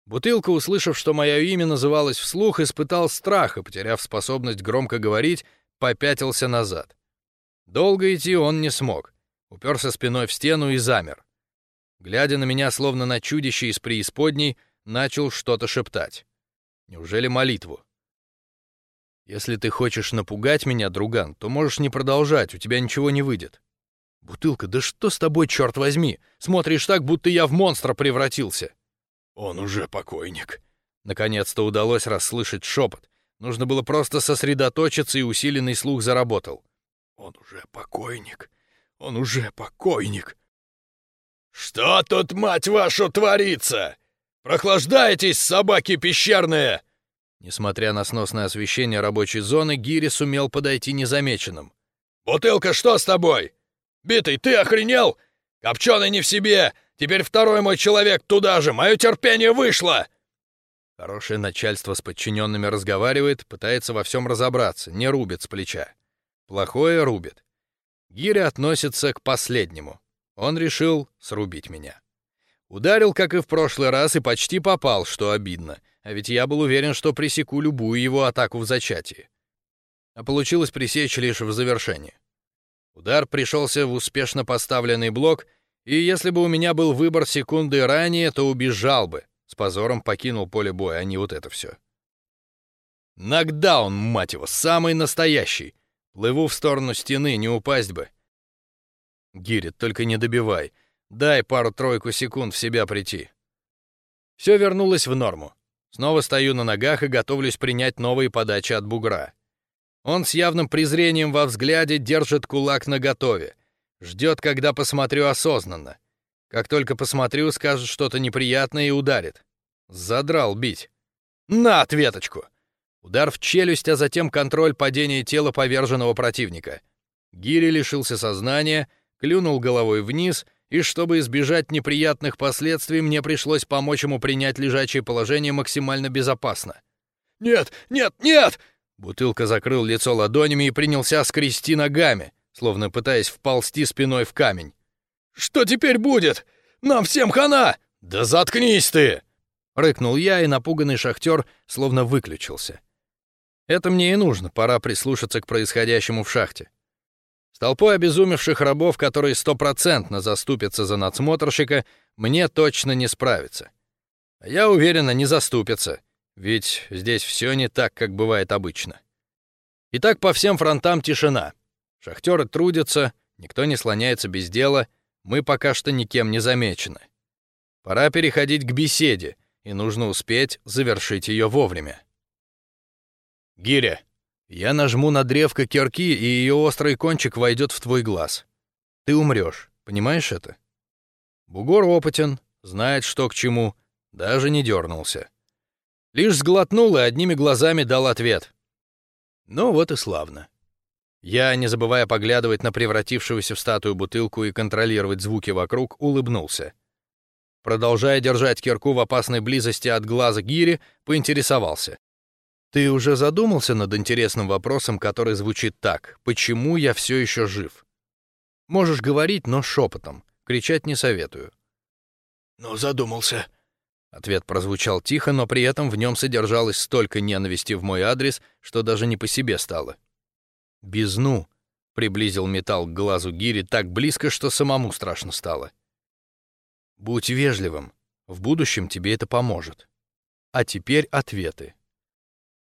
Бутылка, услышав, что мое имя называлось вслух, испытал страх и, потеряв способность громко говорить, попятился назад. Долго идти он не смог уперся спиной в стену и замер. Глядя на меня, словно на чудище из преисподней, начал что-то шептать. Неужели молитву? Если ты хочешь напугать меня, друган, то можешь не продолжать, у тебя ничего не выйдет. Бутылка, да что с тобой, черт возьми? Смотришь так, будто я в монстра превратился. Он уже покойник. Наконец-то удалось расслышать шепот. Нужно было просто сосредоточиться, и усиленный слух заработал. Он уже покойник. Он уже покойник. Что тут, мать вашу, творится? Прохлаждайтесь, собаки пещерные! Несмотря на сносное освещение рабочей зоны, Гири сумел подойти незамеченным. «Бутылка, что с тобой? Битый, ты охренел? Копченый не в себе! Теперь второй мой человек туда же! Мое терпение вышло!» Хорошее начальство с подчиненными разговаривает, пытается во всем разобраться, не рубит с плеча. Плохое рубит. Гиря относится к последнему. Он решил срубить меня. Ударил, как и в прошлый раз, и почти попал, что обидно — а ведь я был уверен, что пресеку любую его атаку в зачатии. А получилось пресечь лишь в завершении. Удар пришелся в успешно поставленный блок, и если бы у меня был выбор секунды ранее, то убежал бы. С позором покинул поле боя, а не вот это все. Нокдаун, мать его, самый настоящий. Плыву в сторону стены, не упасть бы. Гирит, только не добивай. Дай пару-тройку секунд в себя прийти. Все вернулось в норму. Снова стою на ногах и готовлюсь принять новые подачи от бугра. Он с явным презрением во взгляде держит кулак наготове. Ждет, когда посмотрю осознанно. Как только посмотрю, скажет что-то неприятное и ударит. Задрал бить. На ответочку! Удар в челюсть, а затем контроль падения тела поверженного противника. Гири лишился сознания, клюнул головой вниз — и чтобы избежать неприятных последствий, мне пришлось помочь ему принять лежачее положение максимально безопасно. «Нет, нет, нет!» Бутылка закрыл лицо ладонями и принялся скрести ногами, словно пытаясь вползти спиной в камень. «Что теперь будет? Нам всем хана!» «Да заткнись ты!» — рыкнул я, и напуганный шахтер словно выключился. «Это мне и нужно, пора прислушаться к происходящему в шахте толпой обезумевших рабов, которые стопроцентно заступятся за надсмотрщика, мне точно не справиться. я уверена, не заступятся, ведь здесь все не так, как бывает обычно. Итак, по всем фронтам тишина. Шахтеры трудятся, никто не слоняется без дела, мы пока что никем не замечены. Пора переходить к беседе, и нужно успеть завершить ее вовремя. Гиря, я нажму на древко кирки, и ее острый кончик войдет в твой глаз. Ты умрешь, понимаешь это? Бугор опытен, знает, что к чему, даже не дернулся. Лишь сглотнул и одними глазами дал ответ. Ну вот и славно. Я, не забывая поглядывать на превратившегося в статую бутылку и контролировать звуки вокруг, улыбнулся. Продолжая держать кирку в опасной близости от глаза гири, поинтересовался. Ты уже задумался над интересным вопросом, который звучит так: почему я все еще жив? Можешь говорить, но шепотом. Кричать не советую. Ну, задумался. Ответ прозвучал тихо, но при этом в нем содержалось столько ненависти в мой адрес, что даже не по себе стало. Безну приблизил металл к глазу Гири так близко, что самому страшно стало. Будь вежливым. В будущем тебе это поможет. А теперь ответы.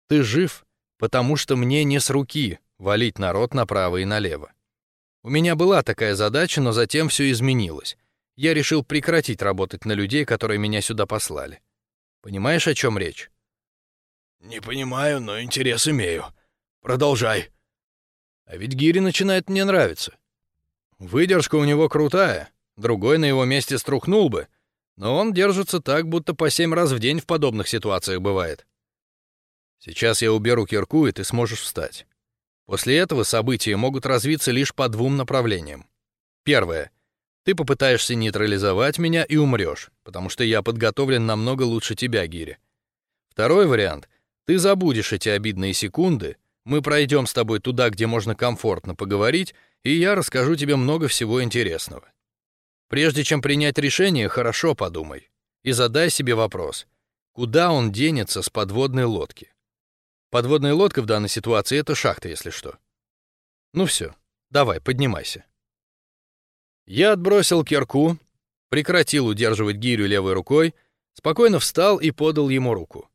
Ты жив, потому что мне не с руки валить народ направо и налево. У меня была такая задача, но затем все изменилось. Я решил прекратить работать на людей, которые меня сюда послали. Понимаешь, о чем речь? Не понимаю, но интерес имею. Продолжай. А ведь Гири начинает мне нравиться. Выдержка у него крутая. Другой на его месте струхнул бы, но он держится так, будто по семь раз в день в подобных ситуациях бывает. Сейчас я уберу кирку, и ты сможешь встать. После этого события могут развиться лишь по двум направлениям. Первое. Ты попытаешься нейтрализовать меня и умрешь, потому что я подготовлен намного лучше тебя, Гири. Второй вариант. Ты забудешь эти обидные секунды, мы пройдем с тобой туда, где можно комфортно поговорить, и я расскажу тебе много всего интересного. Прежде чем принять решение, хорошо подумай и задай себе вопрос: куда он денется с подводной лодки? Подводная лодка в данной ситуации — это шахта, если что. Ну все, давай, поднимайся. Я отбросил кирку, прекратил удерживать гирю левой рукой, Спокойно встал и подал ему руку.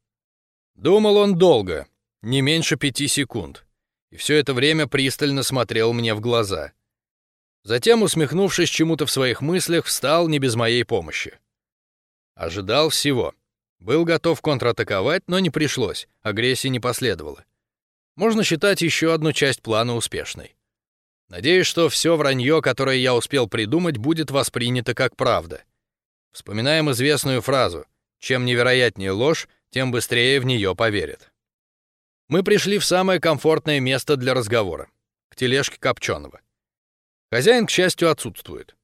Думал он долго, не меньше пяти секунд, и все это время пристально смотрел мне в глаза. Затем, усмехнувшись чему-то в своих мыслях, встал не без моей помощи. Ожидал всего. Был готов контратаковать, но не пришлось, агрессии не последовало. Можно считать еще одну часть плана успешной. Надеюсь, что все вранье, которое я успел придумать, будет воспринято как правда. Вспоминаем известную фразу «Чем невероятнее ложь, тем быстрее в нее поверят». Мы пришли в самое комфортное место для разговора — к тележке Копченого. Хозяин, к счастью, отсутствует.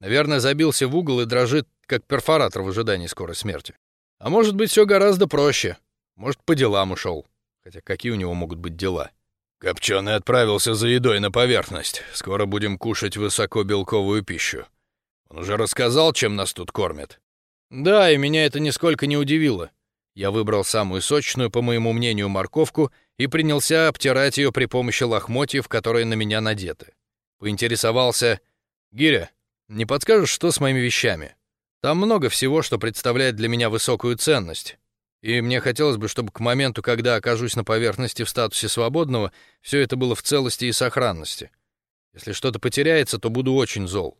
Наверное, забился в угол и дрожит, как перфоратор в ожидании скорой смерти. А может быть, все гораздо проще. Может, по делам ушел. Хотя какие у него могут быть дела? Копченый отправился за едой на поверхность. Скоро будем кушать высокобелковую пищу. Он уже рассказал, чем нас тут кормят. Да, и меня это нисколько не удивило. Я выбрал самую сочную, по моему мнению, морковку и принялся обтирать ее при помощи лохмотьев, которые на меня надеты. Поинтересовался, «Гиря, не подскажешь, что с моими вещами? Там много всего, что представляет для меня высокую ценность. И мне хотелось бы, чтобы к моменту, когда окажусь на поверхности в статусе свободного, все это было в целости и сохранности. Если что-то потеряется, то буду очень зол».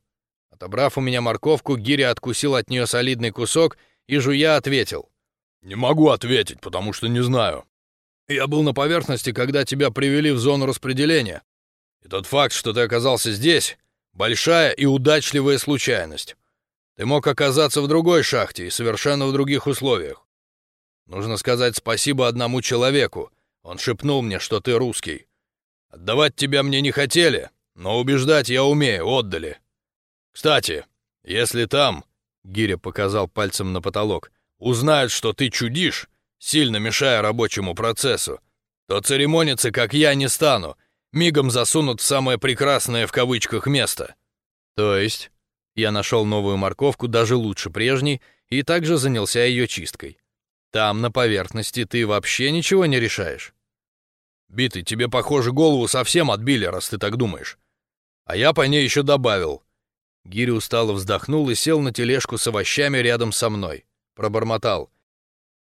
Отобрав у меня морковку, Гиря откусил от нее солидный кусок и, жуя, ответил — «Не могу ответить, потому что не знаю. Я был на поверхности, когда тебя привели в зону распределения. И тот факт, что ты оказался здесь, большая и удачливая случайность. Ты мог оказаться в другой шахте и совершенно в других условиях. Нужно сказать спасибо одному человеку. Он шепнул мне, что ты русский. Отдавать тебя мне не хотели, но убеждать я умею, отдали. Кстати, если там, — Гиря показал пальцем на потолок, узнают, что ты чудишь, сильно мешая рабочему процессу, то церемониться, как я, не стану, мигом засунут в самое прекрасное в кавычках место. То есть я нашел новую морковку даже лучше прежней и также занялся ее чисткой. Там, на поверхности, ты вообще ничего не решаешь. Битый, тебе, похоже, голову совсем отбили, раз ты так думаешь. А я по ней еще добавил. Гири устало вздохнул и сел на тележку с овощами рядом со мной пробормотал.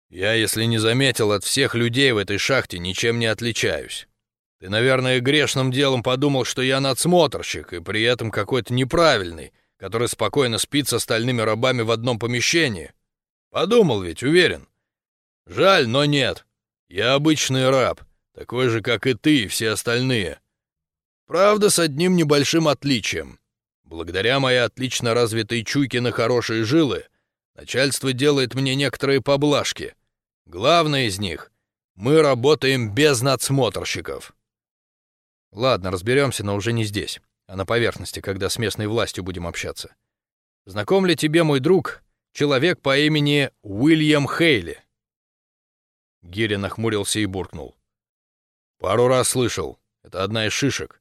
«Я, если не заметил, от всех людей в этой шахте ничем не отличаюсь. Ты, наверное, грешным делом подумал, что я надсмотрщик, и при этом какой-то неправильный, который спокойно спит с остальными рабами в одном помещении. Подумал ведь, уверен. Жаль, но нет. Я обычный раб, такой же, как и ты и все остальные. Правда, с одним небольшим отличием. Благодаря моей отлично развитой чуйке на хорошие жилы, Начальство делает мне некоторые поблажки. Главное из них — мы работаем без надсмотрщиков. Ладно, разберемся, но уже не здесь, а на поверхности, когда с местной властью будем общаться. Знаком ли тебе, мой друг, человек по имени Уильям Хейли?» Гири нахмурился и буркнул. «Пару раз слышал. Это одна из шишек».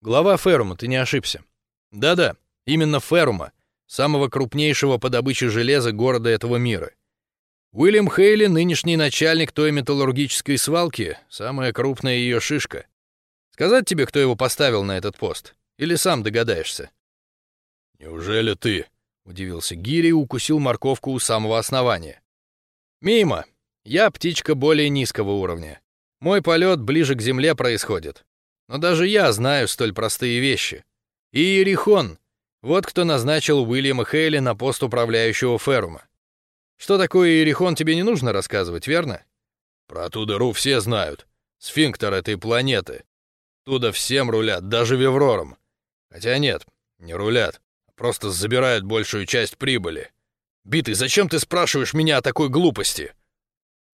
«Глава Ферума, ты не ошибся». «Да-да, именно Ферума, самого крупнейшего по добыче железа города этого мира. Уильям Хейли, нынешний начальник той металлургической свалки, самая крупная ее шишка. Сказать тебе, кто его поставил на этот пост? Или сам догадаешься?» «Неужели ты?» — удивился Гири и укусил морковку у самого основания. «Мимо. Я птичка более низкого уровня. Мой полет ближе к земле происходит. Но даже я знаю столь простые вещи. И Иерихон вот кто назначил Уильяма Хейли на пост управляющего Ферума. Что такое Иерихон, тебе не нужно рассказывать, верно? Про ту дыру все знают. Сфинктер этой планеты. Туда всем рулят, даже Веврором. Хотя нет, не рулят, просто забирают большую часть прибыли. Битый, зачем ты спрашиваешь меня о такой глупости?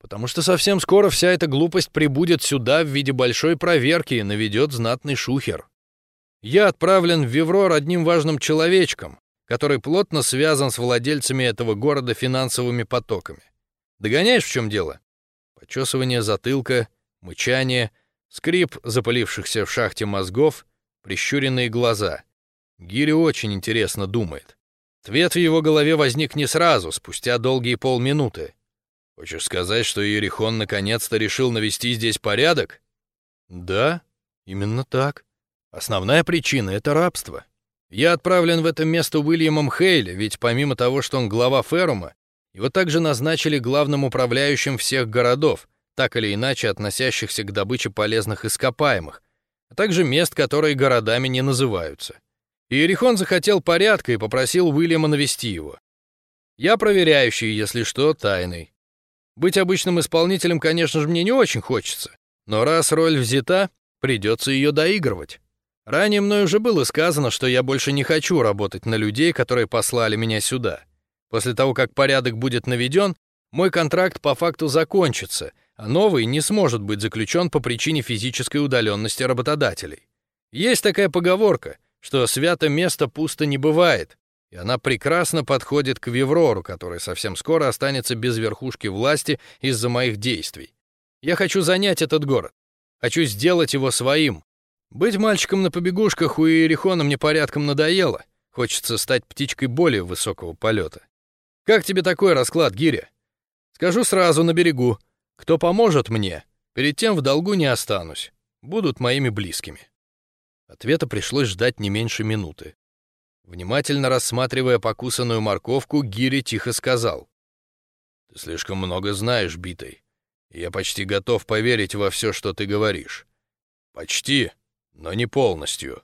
Потому что совсем скоро вся эта глупость прибудет сюда в виде большой проверки и наведет знатный шухер. Я отправлен в Виврор одним важным человечком, который плотно связан с владельцами этого города финансовыми потоками. Догоняешь, в чем дело? Почесывание затылка, мычание, скрип запалившихся в шахте мозгов, прищуренные глаза. Гири очень интересно думает. Ответ в его голове возник не сразу, спустя долгие полминуты. Хочешь сказать, что Иерихон наконец-то решил навести здесь порядок? Да, именно так. Основная причина — это рабство. Я отправлен в это место Уильямом Хейли, ведь помимо того, что он глава Ферума, Его также назначили главным управляющим всех городов, так или иначе относящихся к добыче полезных ископаемых, а также мест, которые городами не называются. Иерихон захотел порядка и попросил Уильяма навести его. Я проверяющий, если что, тайный. Быть обычным исполнителем, конечно же, мне не очень хочется, но раз роль взята, придется ее доигрывать. Ранее мной уже было сказано, что я больше не хочу работать на людей, которые послали меня сюда. После того, как порядок будет наведен, мой контракт по факту закончится, а новый не сможет быть заключен по причине физической удаленности работодателей. Есть такая поговорка, что свято место пусто не бывает, и она прекрасно подходит к Виврору, который совсем скоро останется без верхушки власти из-за моих действий. Я хочу занять этот город. Хочу сделать его своим. Быть мальчиком на побегушках у Иерихона мне порядком надоело. Хочется стать птичкой более высокого полета. Как тебе такой расклад, Гиря? Скажу сразу на берегу. Кто поможет мне, перед тем в долгу не останусь. Будут моими близкими. Ответа пришлось ждать не меньше минуты. Внимательно рассматривая покусанную морковку, Гири тихо сказал. «Ты слишком много знаешь, Битый. Я почти готов поверить во все, что ты говоришь. Почти, но не полностью.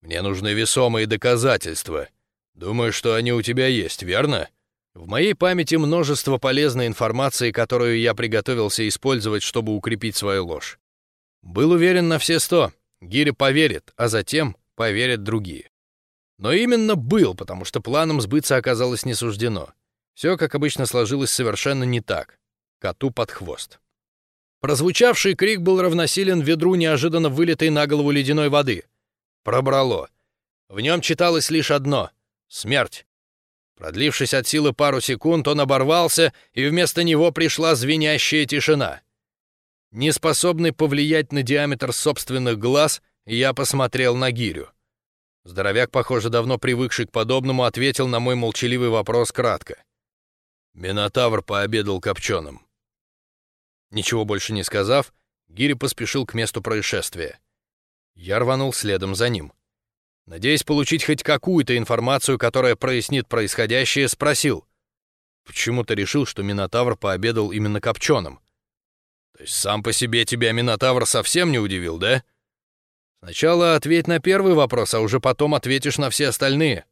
Мне нужны весомые доказательства. Думаю, что они у тебя есть, верно?» В моей памяти множество полезной информации, которую я приготовился использовать, чтобы укрепить свою ложь. Был уверен на все сто. Гири поверит, а затем поверят другие. Но именно был, потому что планом сбыться оказалось не суждено. Все, как обычно, сложилось совершенно не так. Коту под хвост. Прозвучавший крик был равносилен ведру неожиданно вылитой на голову ледяной воды. Пробрало. В нем читалось лишь одно — смерть. Продлившись от силы пару секунд, он оборвался, и вместо него пришла звенящая тишина. Неспособный повлиять на диаметр собственных глаз, я посмотрел на гирю. Здоровяк, похоже, давно привыкший к подобному, ответил на мой молчаливый вопрос кратко. Минотавр пообедал копченым. Ничего больше не сказав, Гири поспешил к месту происшествия. Я рванул следом за ним. Надеясь получить хоть какую-то информацию, которая прояснит происходящее, спросил. «Почему ты решил, что Минотавр пообедал именно копченым?» «То есть сам по себе тебя Минотавр совсем не удивил, да?» Сначала ответь на первый вопрос, а уже потом ответишь на все остальные.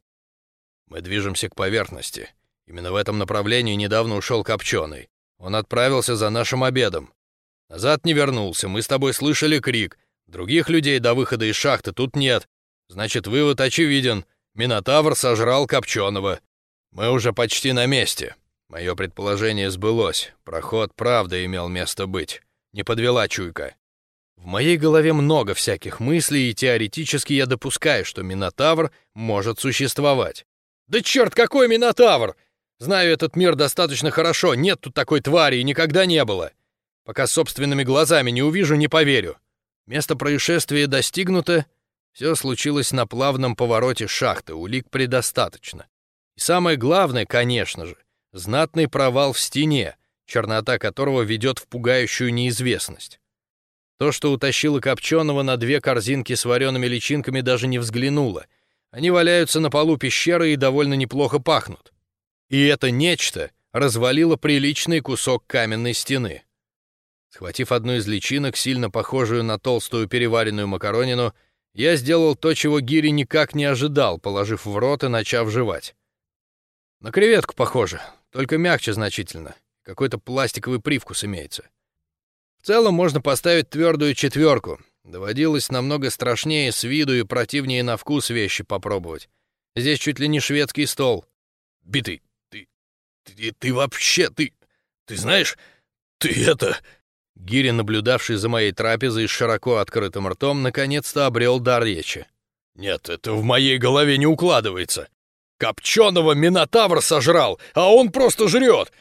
Мы движемся к поверхности. Именно в этом направлении недавно ушел Копченый. Он отправился за нашим обедом. Назад не вернулся, мы с тобой слышали крик. Других людей до выхода из шахты тут нет. Значит, вывод очевиден. Минотавр сожрал Копченого. Мы уже почти на месте. Мое предположение сбылось. Проход правда имел место быть. Не подвела чуйка. В моей голове много всяких мыслей, и теоретически я допускаю, что Минотавр может существовать. Да черт, какой Минотавр! Знаю этот мир достаточно хорошо, нет тут такой твари и никогда не было. Пока собственными глазами не увижу, не поверю. Место происшествия достигнуто, все случилось на плавном повороте шахты, улик предостаточно. И самое главное, конечно же, знатный провал в стене, чернота которого ведет в пугающую неизвестность. То, что утащило Копченого на две корзинки с вареными личинками, даже не взглянуло. Они валяются на полу пещеры и довольно неплохо пахнут. И это нечто развалило приличный кусок каменной стены. Схватив одну из личинок, сильно похожую на толстую переваренную макаронину, я сделал то, чего Гири никак не ожидал, положив в рот и начав жевать. На креветку похоже, только мягче значительно. Какой-то пластиковый привкус имеется. В целом можно поставить твердую четверку. Доводилось намного страшнее с виду и противнее на вкус вещи попробовать. Здесь чуть ли не шведский стол. Битый, ты... Ты, ты вообще... Ты... Ты знаешь... Ты это... Гири, наблюдавший за моей трапезой с широко открытым ртом, наконец-то обрел дар речи. «Нет, это в моей голове не укладывается. Копченого Минотавр сожрал, а он просто жрет.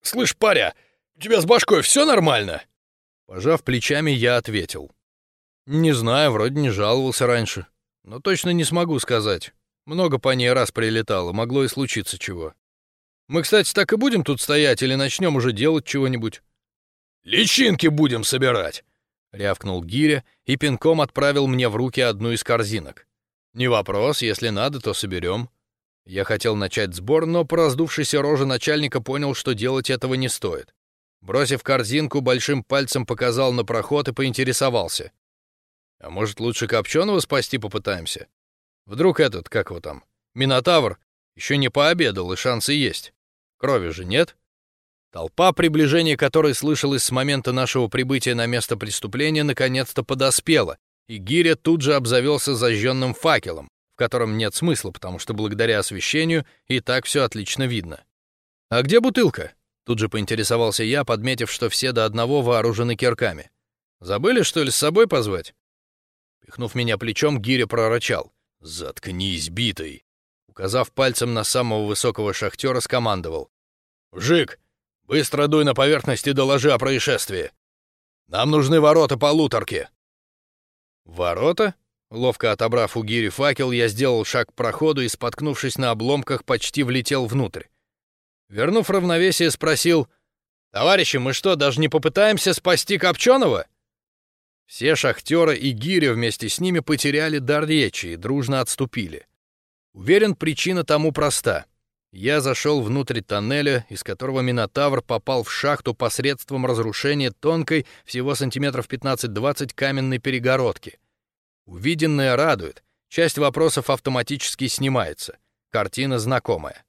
Слышь, паря, у тебя с башкой все нормально?» Пожав плечами, я ответил. «Не знаю, вроде не жаловался раньше. Но точно не смогу сказать. Много по ней раз прилетало, могло и случиться чего. Мы, кстати, так и будем тут стоять или начнем уже делать чего-нибудь?» «Личинки будем собирать!» — рявкнул Гиря и пинком отправил мне в руки одну из корзинок. «Не вопрос, если надо, то соберем». Я хотел начать сбор, но по раздувшейся роже начальника понял, что делать этого не стоит. Бросив корзинку, большим пальцем показал на проход и поинтересовался. «А может, лучше Копченого спасти попытаемся? Вдруг этот, как его там, Минотавр, еще не пообедал, и шансы есть. Крови же нет?» Толпа, приближение которой слышалось с момента нашего прибытия на место преступления, наконец-то подоспела, и Гиря тут же обзавелся зажженным факелом, в котором нет смысла, потому что благодаря освещению и так все отлично видно. «А где бутылка?» Тут же поинтересовался я, подметив, что все до одного вооружены кирками. «Забыли, что ли, с собой позвать?» Пихнув меня плечом, Гиря прорычал. «Заткнись, битый!» Указав пальцем на самого высокого шахтера, скомандовал. «Жик, Быстро дуй на поверхность и доложи о происшествии. Нам нужны ворота полуторки». «Ворота?» Ловко отобрав у гири факел, я сделал шаг к проходу и, споткнувшись на обломках, почти влетел внутрь. Вернув равновесие, спросил, «Товарищи, мы что, даже не попытаемся спасти Копченого?» Все шахтеры и гири вместе с ними потеряли дар речи и дружно отступили. Уверен, причина тому проста. Я зашел внутрь тоннеля, из которого Минотавр попал в шахту посредством разрушения тонкой, всего сантиметров 15-20 каменной перегородки. Увиденное радует. Часть вопросов автоматически снимается. Картина знакомая.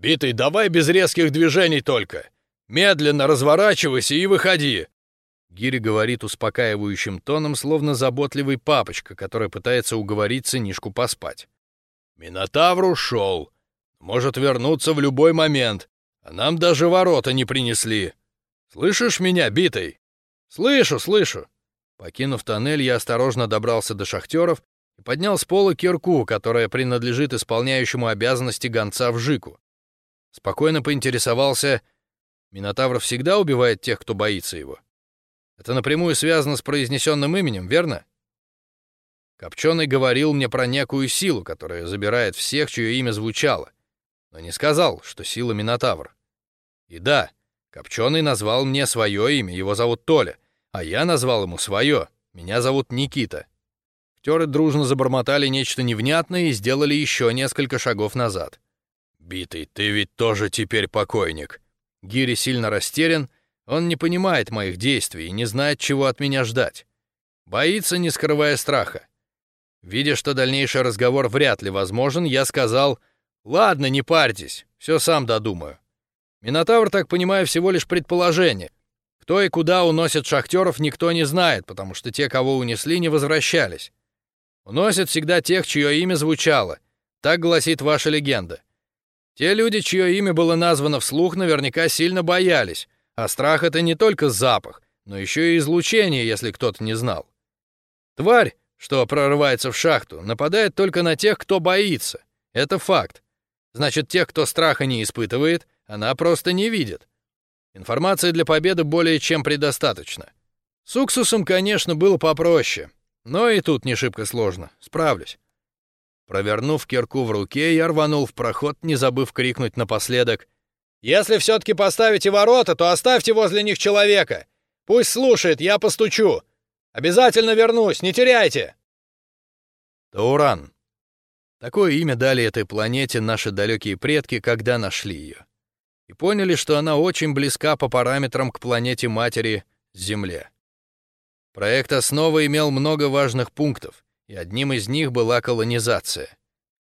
«Битый, давай без резких движений только! Медленно разворачивайся и выходи!» Гири говорит успокаивающим тоном, словно заботливый папочка, который пытается уговорить сынишку поспать. «Минотавр ушел!» Может вернуться в любой момент, а нам даже ворота не принесли. Слышишь меня, битый?» «Слышу, слышу». Покинув тоннель, я осторожно добрался до шахтеров и поднял с пола кирку, которая принадлежит исполняющему обязанности гонца в Жику. Спокойно поинтересовался, Минотавр всегда убивает тех, кто боится его. Это напрямую связано с произнесенным именем, верно? Копченый говорил мне про некую силу, которая забирает всех, чье имя звучало но не сказал, что сила Минотавр. И да, Копченый назвал мне свое имя, его зовут Толя, а я назвал ему свое, меня зовут Никита. Актеры дружно забормотали нечто невнятное и сделали еще несколько шагов назад. «Битый, ты ведь тоже теперь покойник». Гири сильно растерян, он не понимает моих действий и не знает, чего от меня ждать. Боится, не скрывая страха. Видя, что дальнейший разговор вряд ли возможен, я сказал — Ладно, не парьтесь, все сам додумаю. Минотавр, так понимаю, всего лишь предположение. Кто и куда уносят шахтеров, никто не знает, потому что те, кого унесли, не возвращались. Уносят всегда тех, чье имя звучало. Так гласит ваша легенда. Те люди, чье имя было названо вслух, наверняка сильно боялись, а страх — это не только запах, но еще и излучение, если кто-то не знал. Тварь, что прорывается в шахту, нападает только на тех, кто боится. Это факт. Значит, тех, кто страха не испытывает, она просто не видит. Информации для победы более чем предостаточно. С уксусом, конечно, было попроще, но и тут не шибко сложно. Справлюсь. Провернув кирку в руке, я рванул в проход, не забыв крикнуть напоследок. «Если все-таки поставите ворота, то оставьте возле них человека. Пусть слушает, я постучу. Обязательно вернусь, не теряйте!» Тауран. Такое имя дали этой планете наши далекие предки, когда нашли ее. И поняли, что она очень близка по параметрам к планете-матери Земле. Проект «Основа» имел много важных пунктов, и одним из них была колонизация.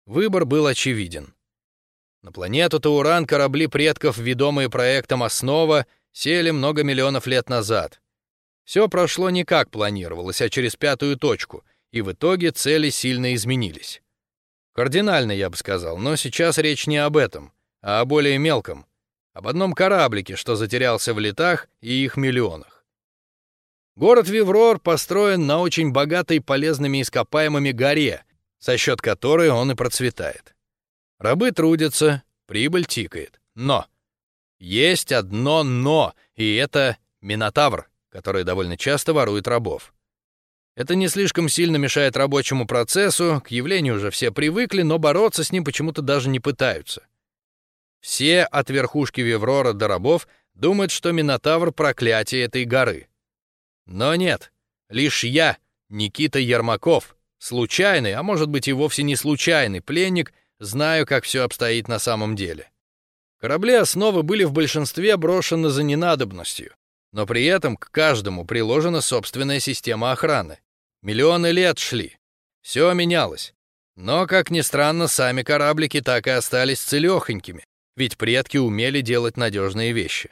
Выбор был очевиден. На планету Тауран корабли предков, ведомые проектом «Основа», сели много миллионов лет назад. Все прошло не как планировалось, а через пятую точку, и в итоге цели сильно изменились. Кардинально, я бы сказал, но сейчас речь не об этом, а о более мелком, об одном кораблике, что затерялся в летах и их миллионах. Город Виврор построен на очень богатой полезными ископаемыми горе, за счет которой он и процветает. Рабы трудятся, прибыль тикает. Но! Есть одно «но», и это Минотавр, который довольно часто ворует рабов. Это не слишком сильно мешает рабочему процессу, к явлению уже все привыкли, но бороться с ним почему-то даже не пытаются. Все, от верхушки Веврора до рабов, думают, что Минотавр — проклятие этой горы. Но нет, лишь я, Никита Ермаков, случайный, а может быть и вовсе не случайный пленник, знаю, как все обстоит на самом деле. Корабли основы были в большинстве брошены за ненадобностью, но при этом к каждому приложена собственная система охраны. Миллионы лет шли. Все менялось. Но, как ни странно, сами кораблики так и остались целехонькими, ведь предки умели делать надежные вещи.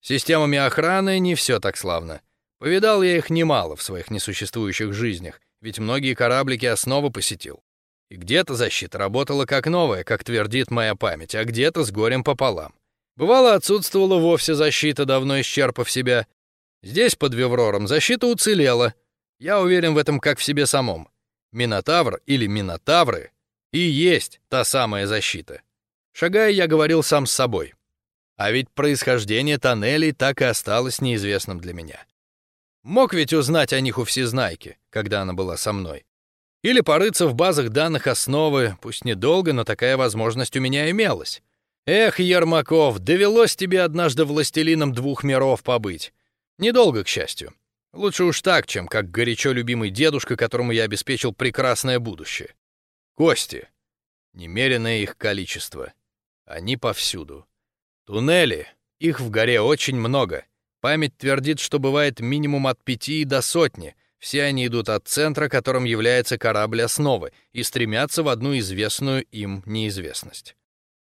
Системами охраны не все так славно. Повидал я их немало в своих несуществующих жизнях, ведь многие кораблики основы посетил. И где-то защита работала как новая, как твердит моя память, а где-то с горем пополам. Бывало, отсутствовала вовсе защита, давно исчерпав себя. Здесь, под Веврором, защита уцелела. Я уверен в этом как в себе самом. Минотавр или Минотавры и есть та самая защита. Шагая, я говорил сам с собой. А ведь происхождение тоннелей так и осталось неизвестным для меня. Мог ведь узнать о них у всезнайки, когда она была со мной. Или порыться в базах данных основы, пусть недолго, но такая возможность у меня имелась. Эх, Ермаков, довелось тебе однажды властелином двух миров побыть. Недолго, к счастью. Лучше уж так, чем как горячо любимый дедушка, которому я обеспечил прекрасное будущее. Кости. Немеренное их количество. Они повсюду. Туннели. Их в горе очень много. Память твердит, что бывает минимум от пяти до сотни. Все они идут от центра, которым является корабль основы, и стремятся в одну известную им неизвестность.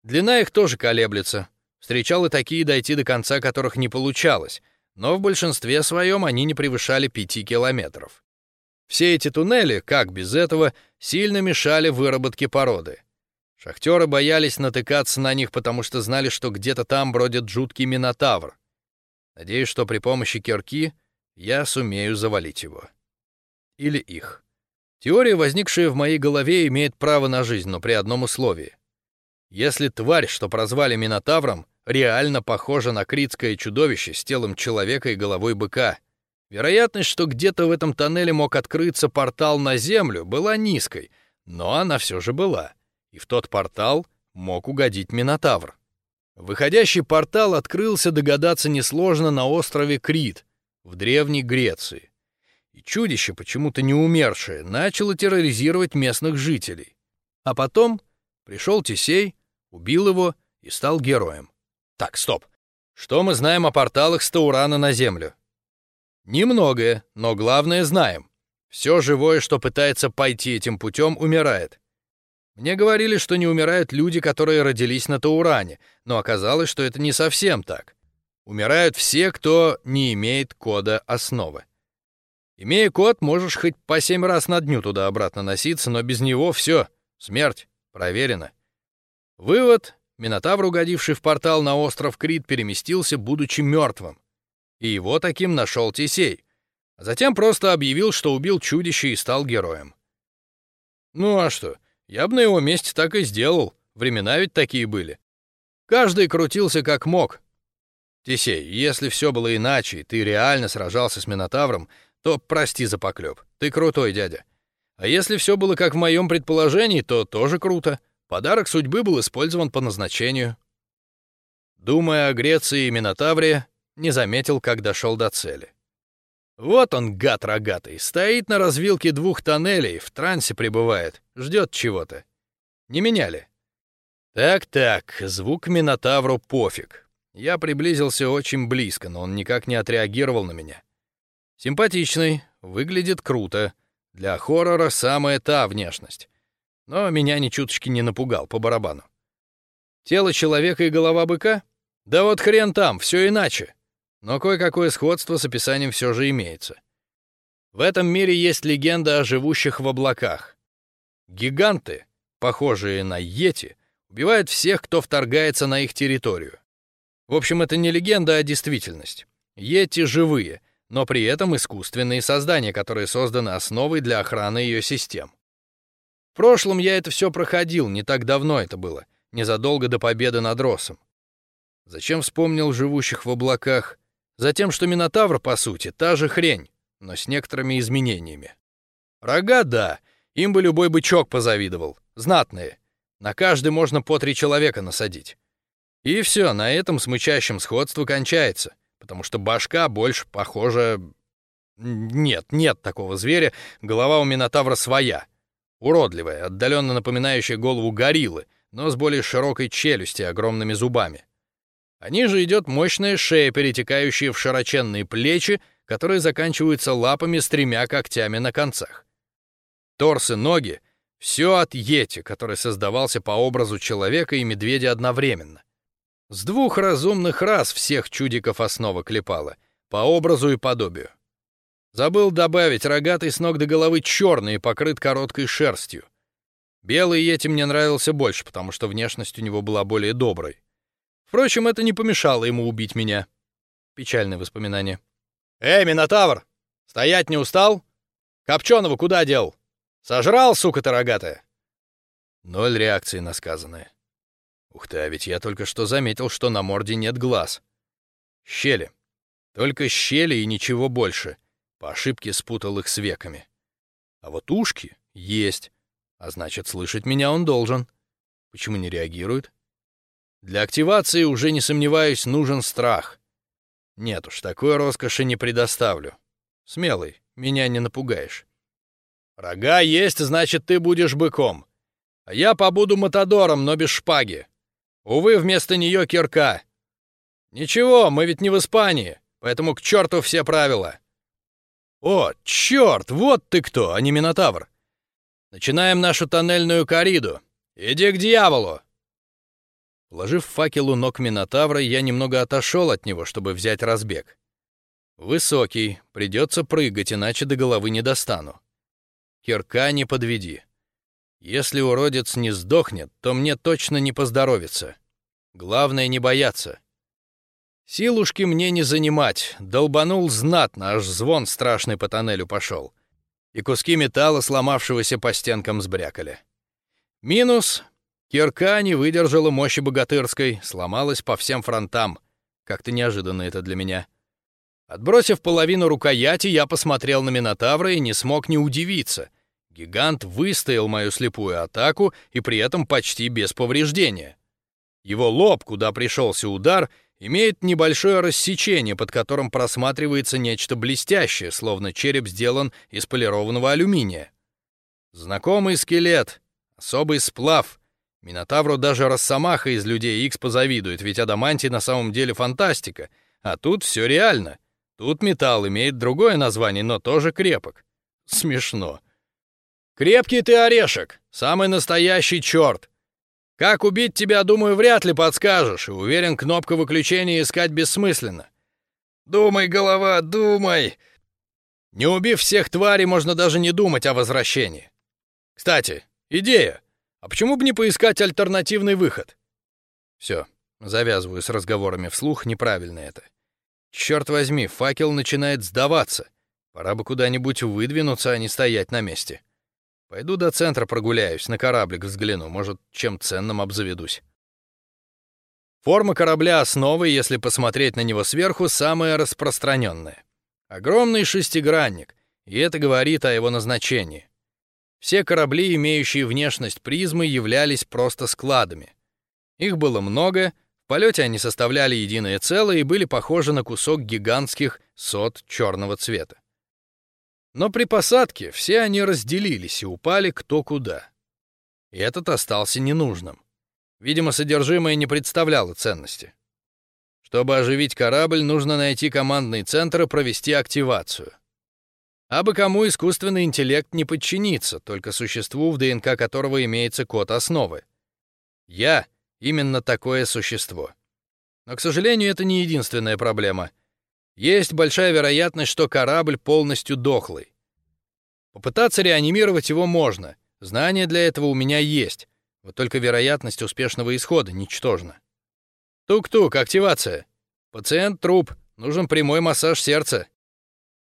Длина их тоже колеблется. Встречал и такие, дойти до конца которых не получалось — но в большинстве своем они не превышали 5 километров. Все эти туннели, как без этого, сильно мешали выработке породы. Шахтеры боялись натыкаться на них, потому что знали, что где-то там бродит жуткий минотавр. Надеюсь, что при помощи кирки я сумею завалить его. Или их. Теория, возникшая в моей голове, имеет право на жизнь, но при одном условии. Если тварь, что прозвали Минотавром, реально похожа на критское чудовище с телом человека и головой быка. Вероятность, что где-то в этом тоннеле мог открыться портал на Землю, была низкой, но она все же была. И в тот портал мог угодить Минотавр. Выходящий портал открылся, догадаться несложно, на острове Крит, в Древней Греции. И чудище, почему-то не умершее, начало терроризировать местных жителей. А потом пришел Тесей, убил его и стал героем. Так, стоп. Что мы знаем о порталах с Таурана на Землю? Немногое, но главное знаем. Все живое, что пытается пойти этим путем, умирает. Мне говорили, что не умирают люди, которые родились на Тауране, но оказалось, что это не совсем так. Умирают все, кто не имеет кода основы. Имея код, можешь хоть по семь раз на дню туда-обратно носиться, но без него все, смерть, проверено. Вывод Минотавр, угодивший в портал на остров Крит, переместился, будучи мертвым. И его таким нашел Тесей. А затем просто объявил, что убил чудище и стал героем. Ну а что, я бы на его месте так и сделал. Времена ведь такие были. Каждый крутился как мог. Тесей, если все было иначе, и ты реально сражался с Минотавром, то прости за поклеп. Ты крутой дядя. А если все было как в моем предположении, то тоже круто. Подарок судьбы был использован по назначению. Думая о Греции и Минотавре, не заметил, как дошел до цели. Вот он, гад рогатый, стоит на развилке двух тоннелей, в трансе пребывает, ждет чего-то. Не меняли. Так-так, звук Минотавру пофиг. Я приблизился очень близко, но он никак не отреагировал на меня. Симпатичный, выглядит круто. Для хоррора самая та внешность но меня ни чуточки не напугал по барабану. Тело человека и голова быка? Да вот хрен там, все иначе. Но кое-какое сходство с описанием все же имеется. В этом мире есть легенда о живущих в облаках. Гиганты, похожие на йети, убивают всех, кто вторгается на их территорию. В общем, это не легенда, а действительность. Йети живые, но при этом искусственные создания, которые созданы основой для охраны ее систем. В прошлом я это все проходил, не так давно это было, незадолго до победы над Росом. Зачем вспомнил живущих в облаках? Затем, что Минотавр, по сути, та же хрень, но с некоторыми изменениями. Рога, да, им бы любой бычок позавидовал, знатные. На каждый можно по три человека насадить. И все, на этом смычащем сходство кончается, потому что башка больше похожа... Нет, нет такого зверя, голова у Минотавра своя — Уродливая, отдаленно напоминающая голову гориллы, но с более широкой челюстью и огромными зубами. А ниже идет мощная шея, перетекающая в широченные плечи, которые заканчиваются лапами с тремя когтями на концах. Торс и ноги — все от Йети, который создавался по образу человека и медведя одновременно. С двух разумных рас всех чудиков основа клепала, по образу и подобию. Забыл добавить, рогатый с ног до головы черный и покрыт короткой шерстью. Белый Йети мне нравился больше, потому что внешность у него была более доброй. Впрочем, это не помешало ему убить меня. Печальное воспоминание. «Эй, Минотавр! Стоять не устал? Копченого куда дел? Сожрал, сука ты рогатая?» Ноль реакции на сказанное. Ух ты, а ведь я только что заметил, что на морде нет глаз. Щели. Только щели и ничего больше. По ошибке спутал их с веками. А вот ушки есть. А значит, слышать меня он должен. Почему не реагирует? Для активации, уже не сомневаюсь, нужен страх. Нет уж, такой роскоши не предоставлю. Смелый, меня не напугаешь. Рога есть, значит, ты будешь быком. А я побуду матадором, но без шпаги. Увы, вместо нее кирка. Ничего, мы ведь не в Испании, поэтому к черту все правила. О, черт, вот ты кто, а не Минотавр. Начинаем нашу тоннельную кориду. Иди к дьяволу!» Положив факел у ног Минотавра, я немного отошел от него, чтобы взять разбег. Высокий, придется прыгать, иначе до головы не достану. Кирка не подведи. Если уродец не сдохнет, то мне точно не поздоровится. Главное не бояться. Силушки мне не занимать, долбанул знатно, аж звон страшный по тоннелю пошел и куски металла, сломавшегося по стенкам, сбрякали. Минус — кирка не выдержала мощи богатырской, сломалась по всем фронтам. Как-то неожиданно это для меня. Отбросив половину рукояти, я посмотрел на Минотавра и не смог не удивиться. Гигант выстоял мою слепую атаку и при этом почти без повреждения. Его лоб, куда пришелся удар — имеет небольшое рассечение, под которым просматривается нечто блестящее, словно череп сделан из полированного алюминия. Знакомый скелет, особый сплав. Минотавру даже Росомаха из Людей Икс позавидует, ведь Адамантий на самом деле фантастика, а тут все реально. Тут металл имеет другое название, но тоже крепок. Смешно. Крепкий ты орешек, самый настоящий черт. Как убить тебя, думаю, вряд ли подскажешь, и уверен, кнопку выключения искать бессмысленно. Думай, голова, думай. Не убив всех тварей, можно даже не думать о возвращении. Кстати, идея. А почему бы не поискать альтернативный выход? Все, завязываю с разговорами вслух, неправильно это. Черт возьми, факел начинает сдаваться. Пора бы куда-нибудь выдвинуться, а не стоять на месте. Пойду до центра прогуляюсь, на кораблик взгляну, может, чем ценным обзаведусь. Форма корабля основы, если посмотреть на него сверху, самая распространенная. Огромный шестигранник, и это говорит о его назначении. Все корабли, имеющие внешность призмы, являлись просто складами. Их было много, в полете они составляли единое целое и были похожи на кусок гигантских сот черного цвета. Но при посадке все они разделились и упали кто куда. И этот остался ненужным. Видимо, содержимое не представляло ценности. Чтобы оживить корабль, нужно найти командный центр и провести активацию. А бы кому искусственный интеллект не подчинится, только существу, в ДНК которого имеется код основы. Я — именно такое существо. Но, к сожалению, это не единственная проблема — есть большая вероятность, что корабль полностью дохлый. Попытаться реанимировать его можно. Знания для этого у меня есть. Вот только вероятность успешного исхода ничтожна. Тук-тук, активация. Пациент труп. Нужен прямой массаж сердца.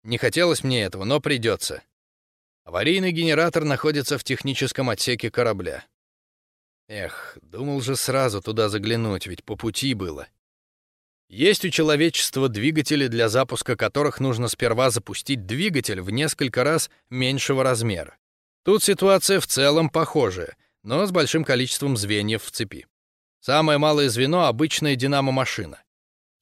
Не хотелось мне этого, но придется. Аварийный генератор находится в техническом отсеке корабля. Эх, думал же сразу туда заглянуть, ведь по пути было. Есть у человечества двигатели, для запуска которых нужно сперва запустить двигатель в несколько раз меньшего размера. Тут ситуация в целом похожая, но с большим количеством звеньев в цепи. Самое малое звено — обычная динамо-машина.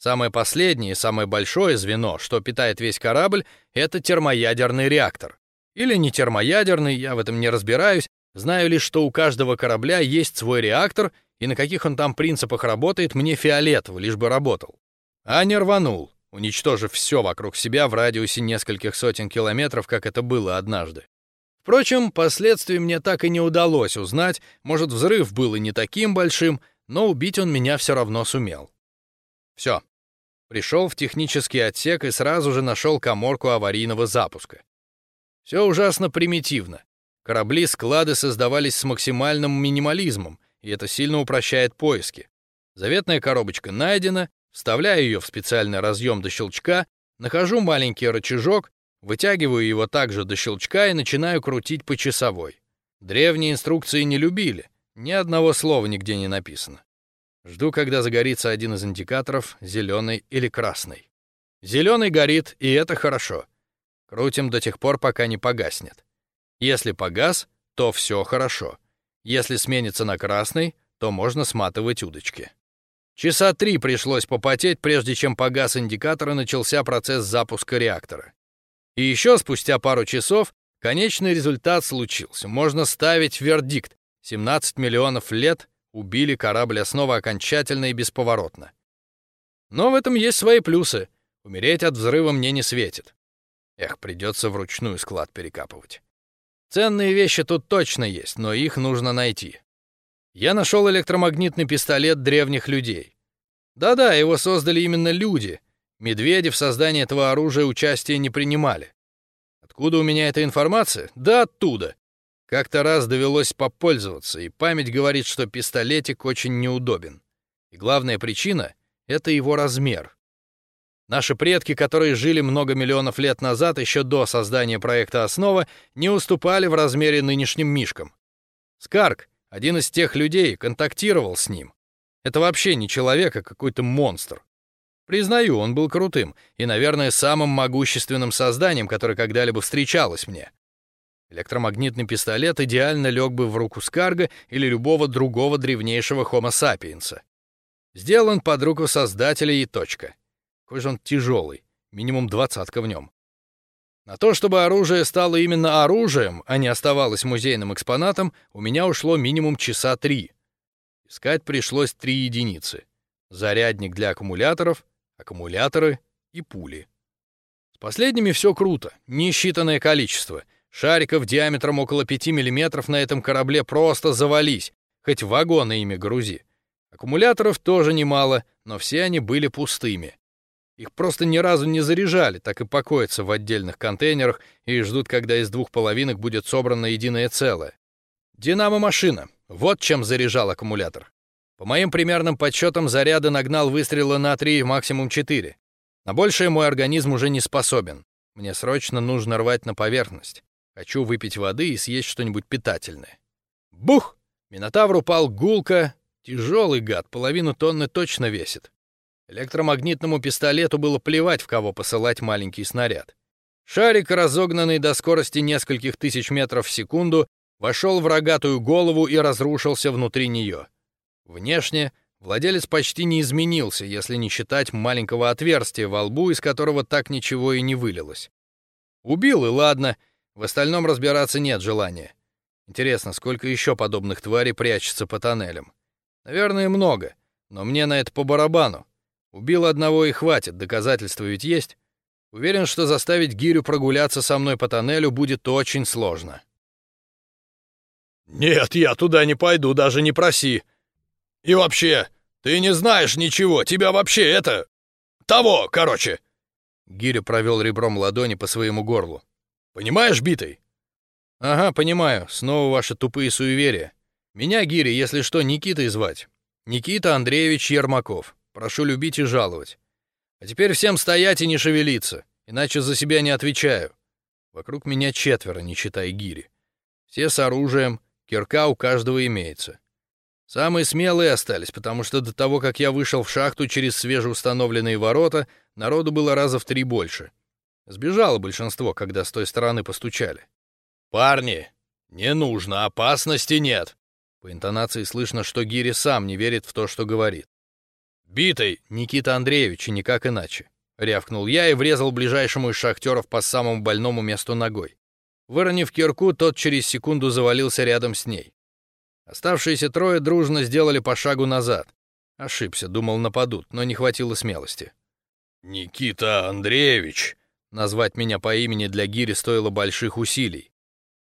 Самое последнее и самое большое звено, что питает весь корабль, это термоядерный реактор. Или не термоядерный, я в этом не разбираюсь, Знаю лишь, что у каждого корабля есть свой реактор, и на каких он там принципах работает, мне фиолетово, лишь бы работал. А не рванул, уничтожив все вокруг себя в радиусе нескольких сотен километров, как это было однажды. Впрочем, последствий мне так и не удалось узнать, может, взрыв был и не таким большим, но убить он меня все равно сумел. Все. Пришел в технический отсек и сразу же нашел коморку аварийного запуска. Все ужасно примитивно. Корабли-склады создавались с максимальным минимализмом, и это сильно упрощает поиски. Заветная коробочка найдена, вставляю ее в специальный разъем до щелчка, нахожу маленький рычажок, вытягиваю его также до щелчка и начинаю крутить по часовой. Древние инструкции не любили, ни одного слова нигде не написано. Жду, когда загорится один из индикаторов, зеленый или красный. Зеленый горит, и это хорошо. Крутим до тех пор, пока не погаснет. Если погас, то все хорошо. Если сменится на красный, то можно сматывать удочки. Часа три пришлось попотеть, прежде чем погас индикатор и начался процесс запуска реактора. И еще спустя пару часов конечный результат случился. Можно ставить вердикт. 17 миллионов лет убили корабль основа окончательно и бесповоротно. Но в этом есть свои плюсы. Умереть от взрыва мне не светит. Эх, придется вручную склад перекапывать. Ценные вещи тут точно есть, но их нужно найти. Я нашел электромагнитный пистолет древних людей. Да-да, его создали именно люди. Медведи в создании этого оружия участия не принимали. Откуда у меня эта информация? Да оттуда. Как-то раз довелось попользоваться, и память говорит, что пистолетик очень неудобен. И главная причина — это его размер. Наши предки, которые жили много миллионов лет назад, еще до создания проекта «Основа», не уступали в размере нынешним мишкам. Скарк, один из тех людей, контактировал с ним. Это вообще не человек, а какой-то монстр. Признаю, он был крутым и, наверное, самым могущественным созданием, которое когда-либо встречалось мне. Электромагнитный пистолет идеально лег бы в руку Скарга или любого другого древнейшего Homo sapiens. Сделан под руку создателя и точка. Какой же он тяжелый, минимум двадцатка в нем. На то, чтобы оружие стало именно оружием, а не оставалось музейным экспонатом, у меня ушло минимум часа три. Искать пришлось три единицы. Зарядник для аккумуляторов, аккумуляторы и пули. С последними все круто, несчитанное количество. Шариков диаметром около 5 мм на этом корабле просто завались, хоть вагоны ими грузи. Аккумуляторов тоже немало, но все они были пустыми. Их просто ни разу не заряжали, так и покоятся в отдельных контейнерах и ждут, когда из двух половинок будет собрано единое целое. Динамо-машина. Вот чем заряжал аккумулятор. По моим примерным подсчетам, заряда нагнал выстрела на 3, максимум 4. На большее мой организм уже не способен. Мне срочно нужно рвать на поверхность. Хочу выпить воды и съесть что-нибудь питательное. Бух! Минотавр упал гулко. Тяжелый гад, половину тонны точно весит. Электромагнитному пистолету было плевать, в кого посылать маленький снаряд. Шарик, разогнанный до скорости нескольких тысяч метров в секунду, вошел в рогатую голову и разрушился внутри нее. Внешне владелец почти не изменился, если не считать маленького отверстия во лбу, из которого так ничего и не вылилось. Убил и ладно, в остальном разбираться нет желания. Интересно, сколько еще подобных тварей прячется по тоннелям? Наверное, много, но мне на это по барабану. Убил одного и хватит, доказательства ведь есть. Уверен, что заставить Гирю прогуляться со мной по тоннелю будет очень сложно. «Нет, я туда не пойду, даже не проси. И вообще, ты не знаешь ничего, тебя вообще это... того, короче!» Гиря провел ребром ладони по своему горлу. «Понимаешь, битый?» «Ага, понимаю. Снова ваши тупые суеверия. Меня, Гири, если что, Никитой звать. Никита Андреевич Ермаков. Прошу любить и жаловать. А теперь всем стоять и не шевелиться, иначе за себя не отвечаю. Вокруг меня четверо, не считая гири. Все с оружием, кирка у каждого имеется. Самые смелые остались, потому что до того, как я вышел в шахту через свежеустановленные ворота, народу было раза в три больше. Сбежало большинство, когда с той стороны постучали. «Парни, не нужно, опасности нет!» По интонации слышно, что Гири сам не верит в то, что говорит. «Битый!» Никита Андреевич, и никак иначе. Рявкнул я и врезал ближайшему из шахтеров по самому больному месту ногой. Выронив кирку, тот через секунду завалился рядом с ней. Оставшиеся трое дружно сделали по шагу назад. Ошибся, думал, нападут, но не хватило смелости. «Никита Андреевич!» Назвать меня по имени для Гири стоило больших усилий.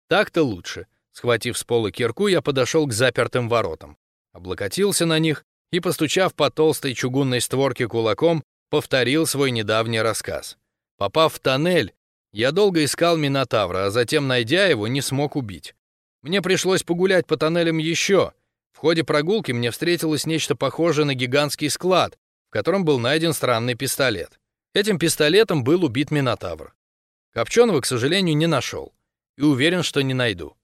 Так-то лучше. Схватив с пола кирку, я подошел к запертым воротам, облокотился на них и, постучав по толстой чугунной створке кулаком, повторил свой недавний рассказ. Попав в тоннель, я долго искал Минотавра, а затем, найдя его, не смог убить. Мне пришлось погулять по тоннелям еще. В ходе прогулки мне встретилось нечто похожее на гигантский склад, в котором был найден странный пистолет. Этим пистолетом был убит Минотавр. Копченого, к сожалению, не нашел. И уверен, что не найду.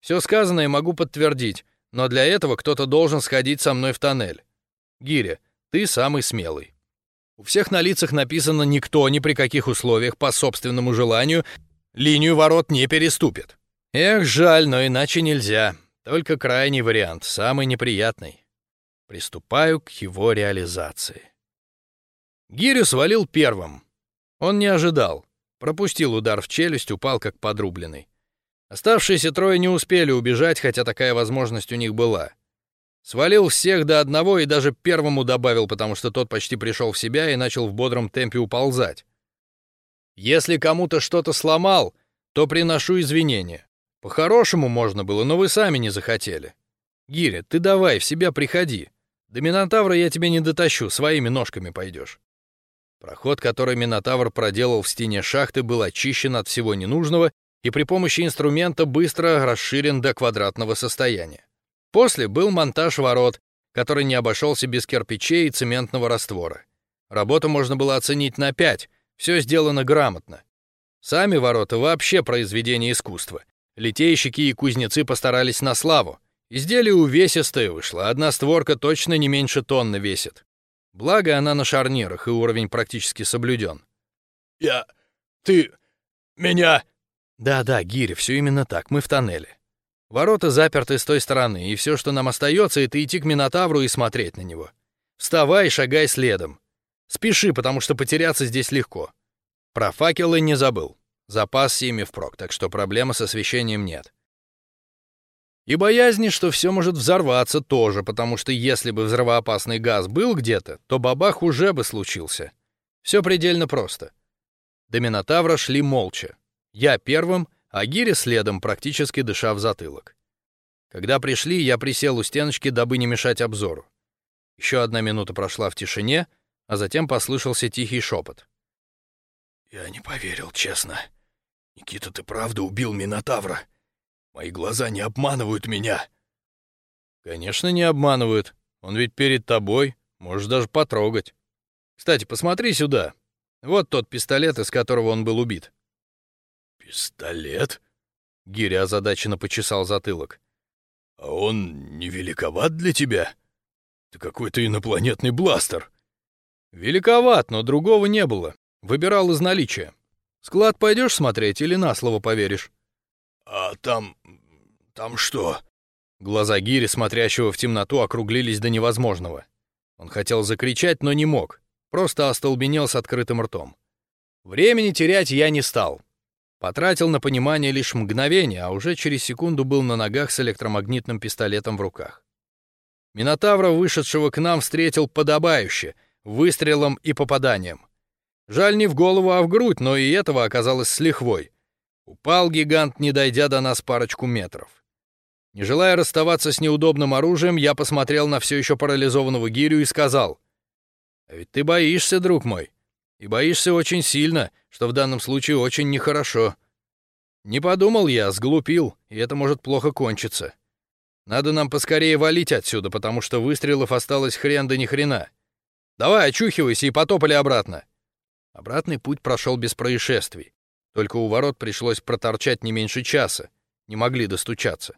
Все сказанное могу подтвердить, но для этого кто-то должен сходить со мной в тоннель. Гиря, ты самый смелый. У всех на лицах написано «никто ни при каких условиях по собственному желанию линию ворот не переступит». Эх, жаль, но иначе нельзя. Только крайний вариант, самый неприятный. Приступаю к его реализации. Гирю свалил первым. Он не ожидал. Пропустил удар в челюсть, упал как подрубленный. Оставшиеся трое не успели убежать, хотя такая возможность у них была. Свалил всех до одного и даже первому добавил, потому что тот почти пришел в себя и начал в бодром темпе уползать. Если кому-то что-то сломал, то приношу извинения. По-хорошему можно было, но вы сами не захотели. Гиря, ты давай, в себя приходи. До Минотавра я тебя не дотащу, своими ножками пойдешь. Проход, который Минотавр проделал в стене шахты, был очищен от всего ненужного и при помощи инструмента быстро расширен до квадратного состояния. После был монтаж ворот, который не обошелся без кирпичей и цементного раствора. Работу можно было оценить на 5, все сделано грамотно. Сами ворота вообще произведение искусства. Литейщики и кузнецы постарались на славу. Изделие увесистое вышло, одна створка точно не меньше тонны весит. Благо она на шарнирах, и уровень практически соблюден. «Я... ты... меня...» «Да-да, Гиря, все именно так, мы в тоннеле. Ворота заперты с той стороны, и все, что нам остается, это идти к Минотавру и смотреть на него. Вставай и шагай следом. Спеши, потому что потеряться здесь легко. Про факелы не забыл. Запас семи впрок, так что проблемы с освещением нет. И боязни, что все может взорваться тоже, потому что если бы взрывоопасный газ был где-то, то бабах уже бы случился. Все предельно просто. До Минотавра шли молча. Я первым, а Гири следом, практически дыша в затылок. Когда пришли, я присел у стеночки, дабы не мешать обзору. Еще одна минута прошла в тишине, а затем послышался тихий шепот. «Я не поверил, честно. Никита, ты правда убил Минотавра?» Мои глаза не обманывают меня. Конечно, не обманывают. Он ведь перед тобой, можешь даже потрогать. Кстати, посмотри сюда. Вот тот пистолет, из которого он был убит. Пистолет? Гиря озадаченно почесал затылок. А он не великоват для тебя? Ты какой-то инопланетный бластер. Великоват, но другого не было. Выбирал из наличия. Склад пойдешь смотреть или на слово поверишь? «А там... там что?» Глаза Гири, смотрящего в темноту, округлились до невозможного. Он хотел закричать, но не мог. Просто остолбенел с открытым ртом. Времени терять я не стал. Потратил на понимание лишь мгновение, а уже через секунду был на ногах с электромагнитным пистолетом в руках. Минотавра, вышедшего к нам, встретил подобающе, выстрелом и попаданием. Жаль не в голову, а в грудь, но и этого оказалось с лихвой. Упал гигант, не дойдя до нас парочку метров. Не желая расставаться с неудобным оружием, я посмотрел на все еще парализованного гирю и сказал, «А ведь ты боишься, друг мой, и боишься очень сильно, что в данном случае очень нехорошо. Не подумал я, сглупил, и это может плохо кончиться. Надо нам поскорее валить отсюда, потому что выстрелов осталось хрен да ни хрена. Давай, очухивайся и потопали обратно». Обратный путь прошел без происшествий. Только у ворот пришлось проторчать не меньше часа, не могли достучаться.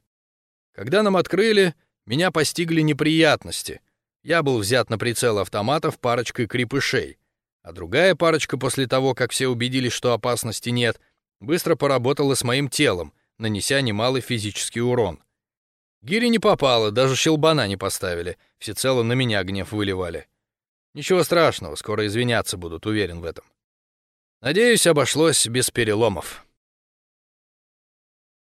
Когда нам открыли, меня постигли неприятности. Я был взят на прицел автоматов парочкой крепышей, а другая парочка после того, как все убедились, что опасности нет, быстро поработала с моим телом, нанеся немалый физический урон. Гири не попало, даже щелбана не поставили, всецело на меня гнев выливали. Ничего страшного, скоро извиняться будут, уверен в этом. Надеюсь, обошлось без переломов.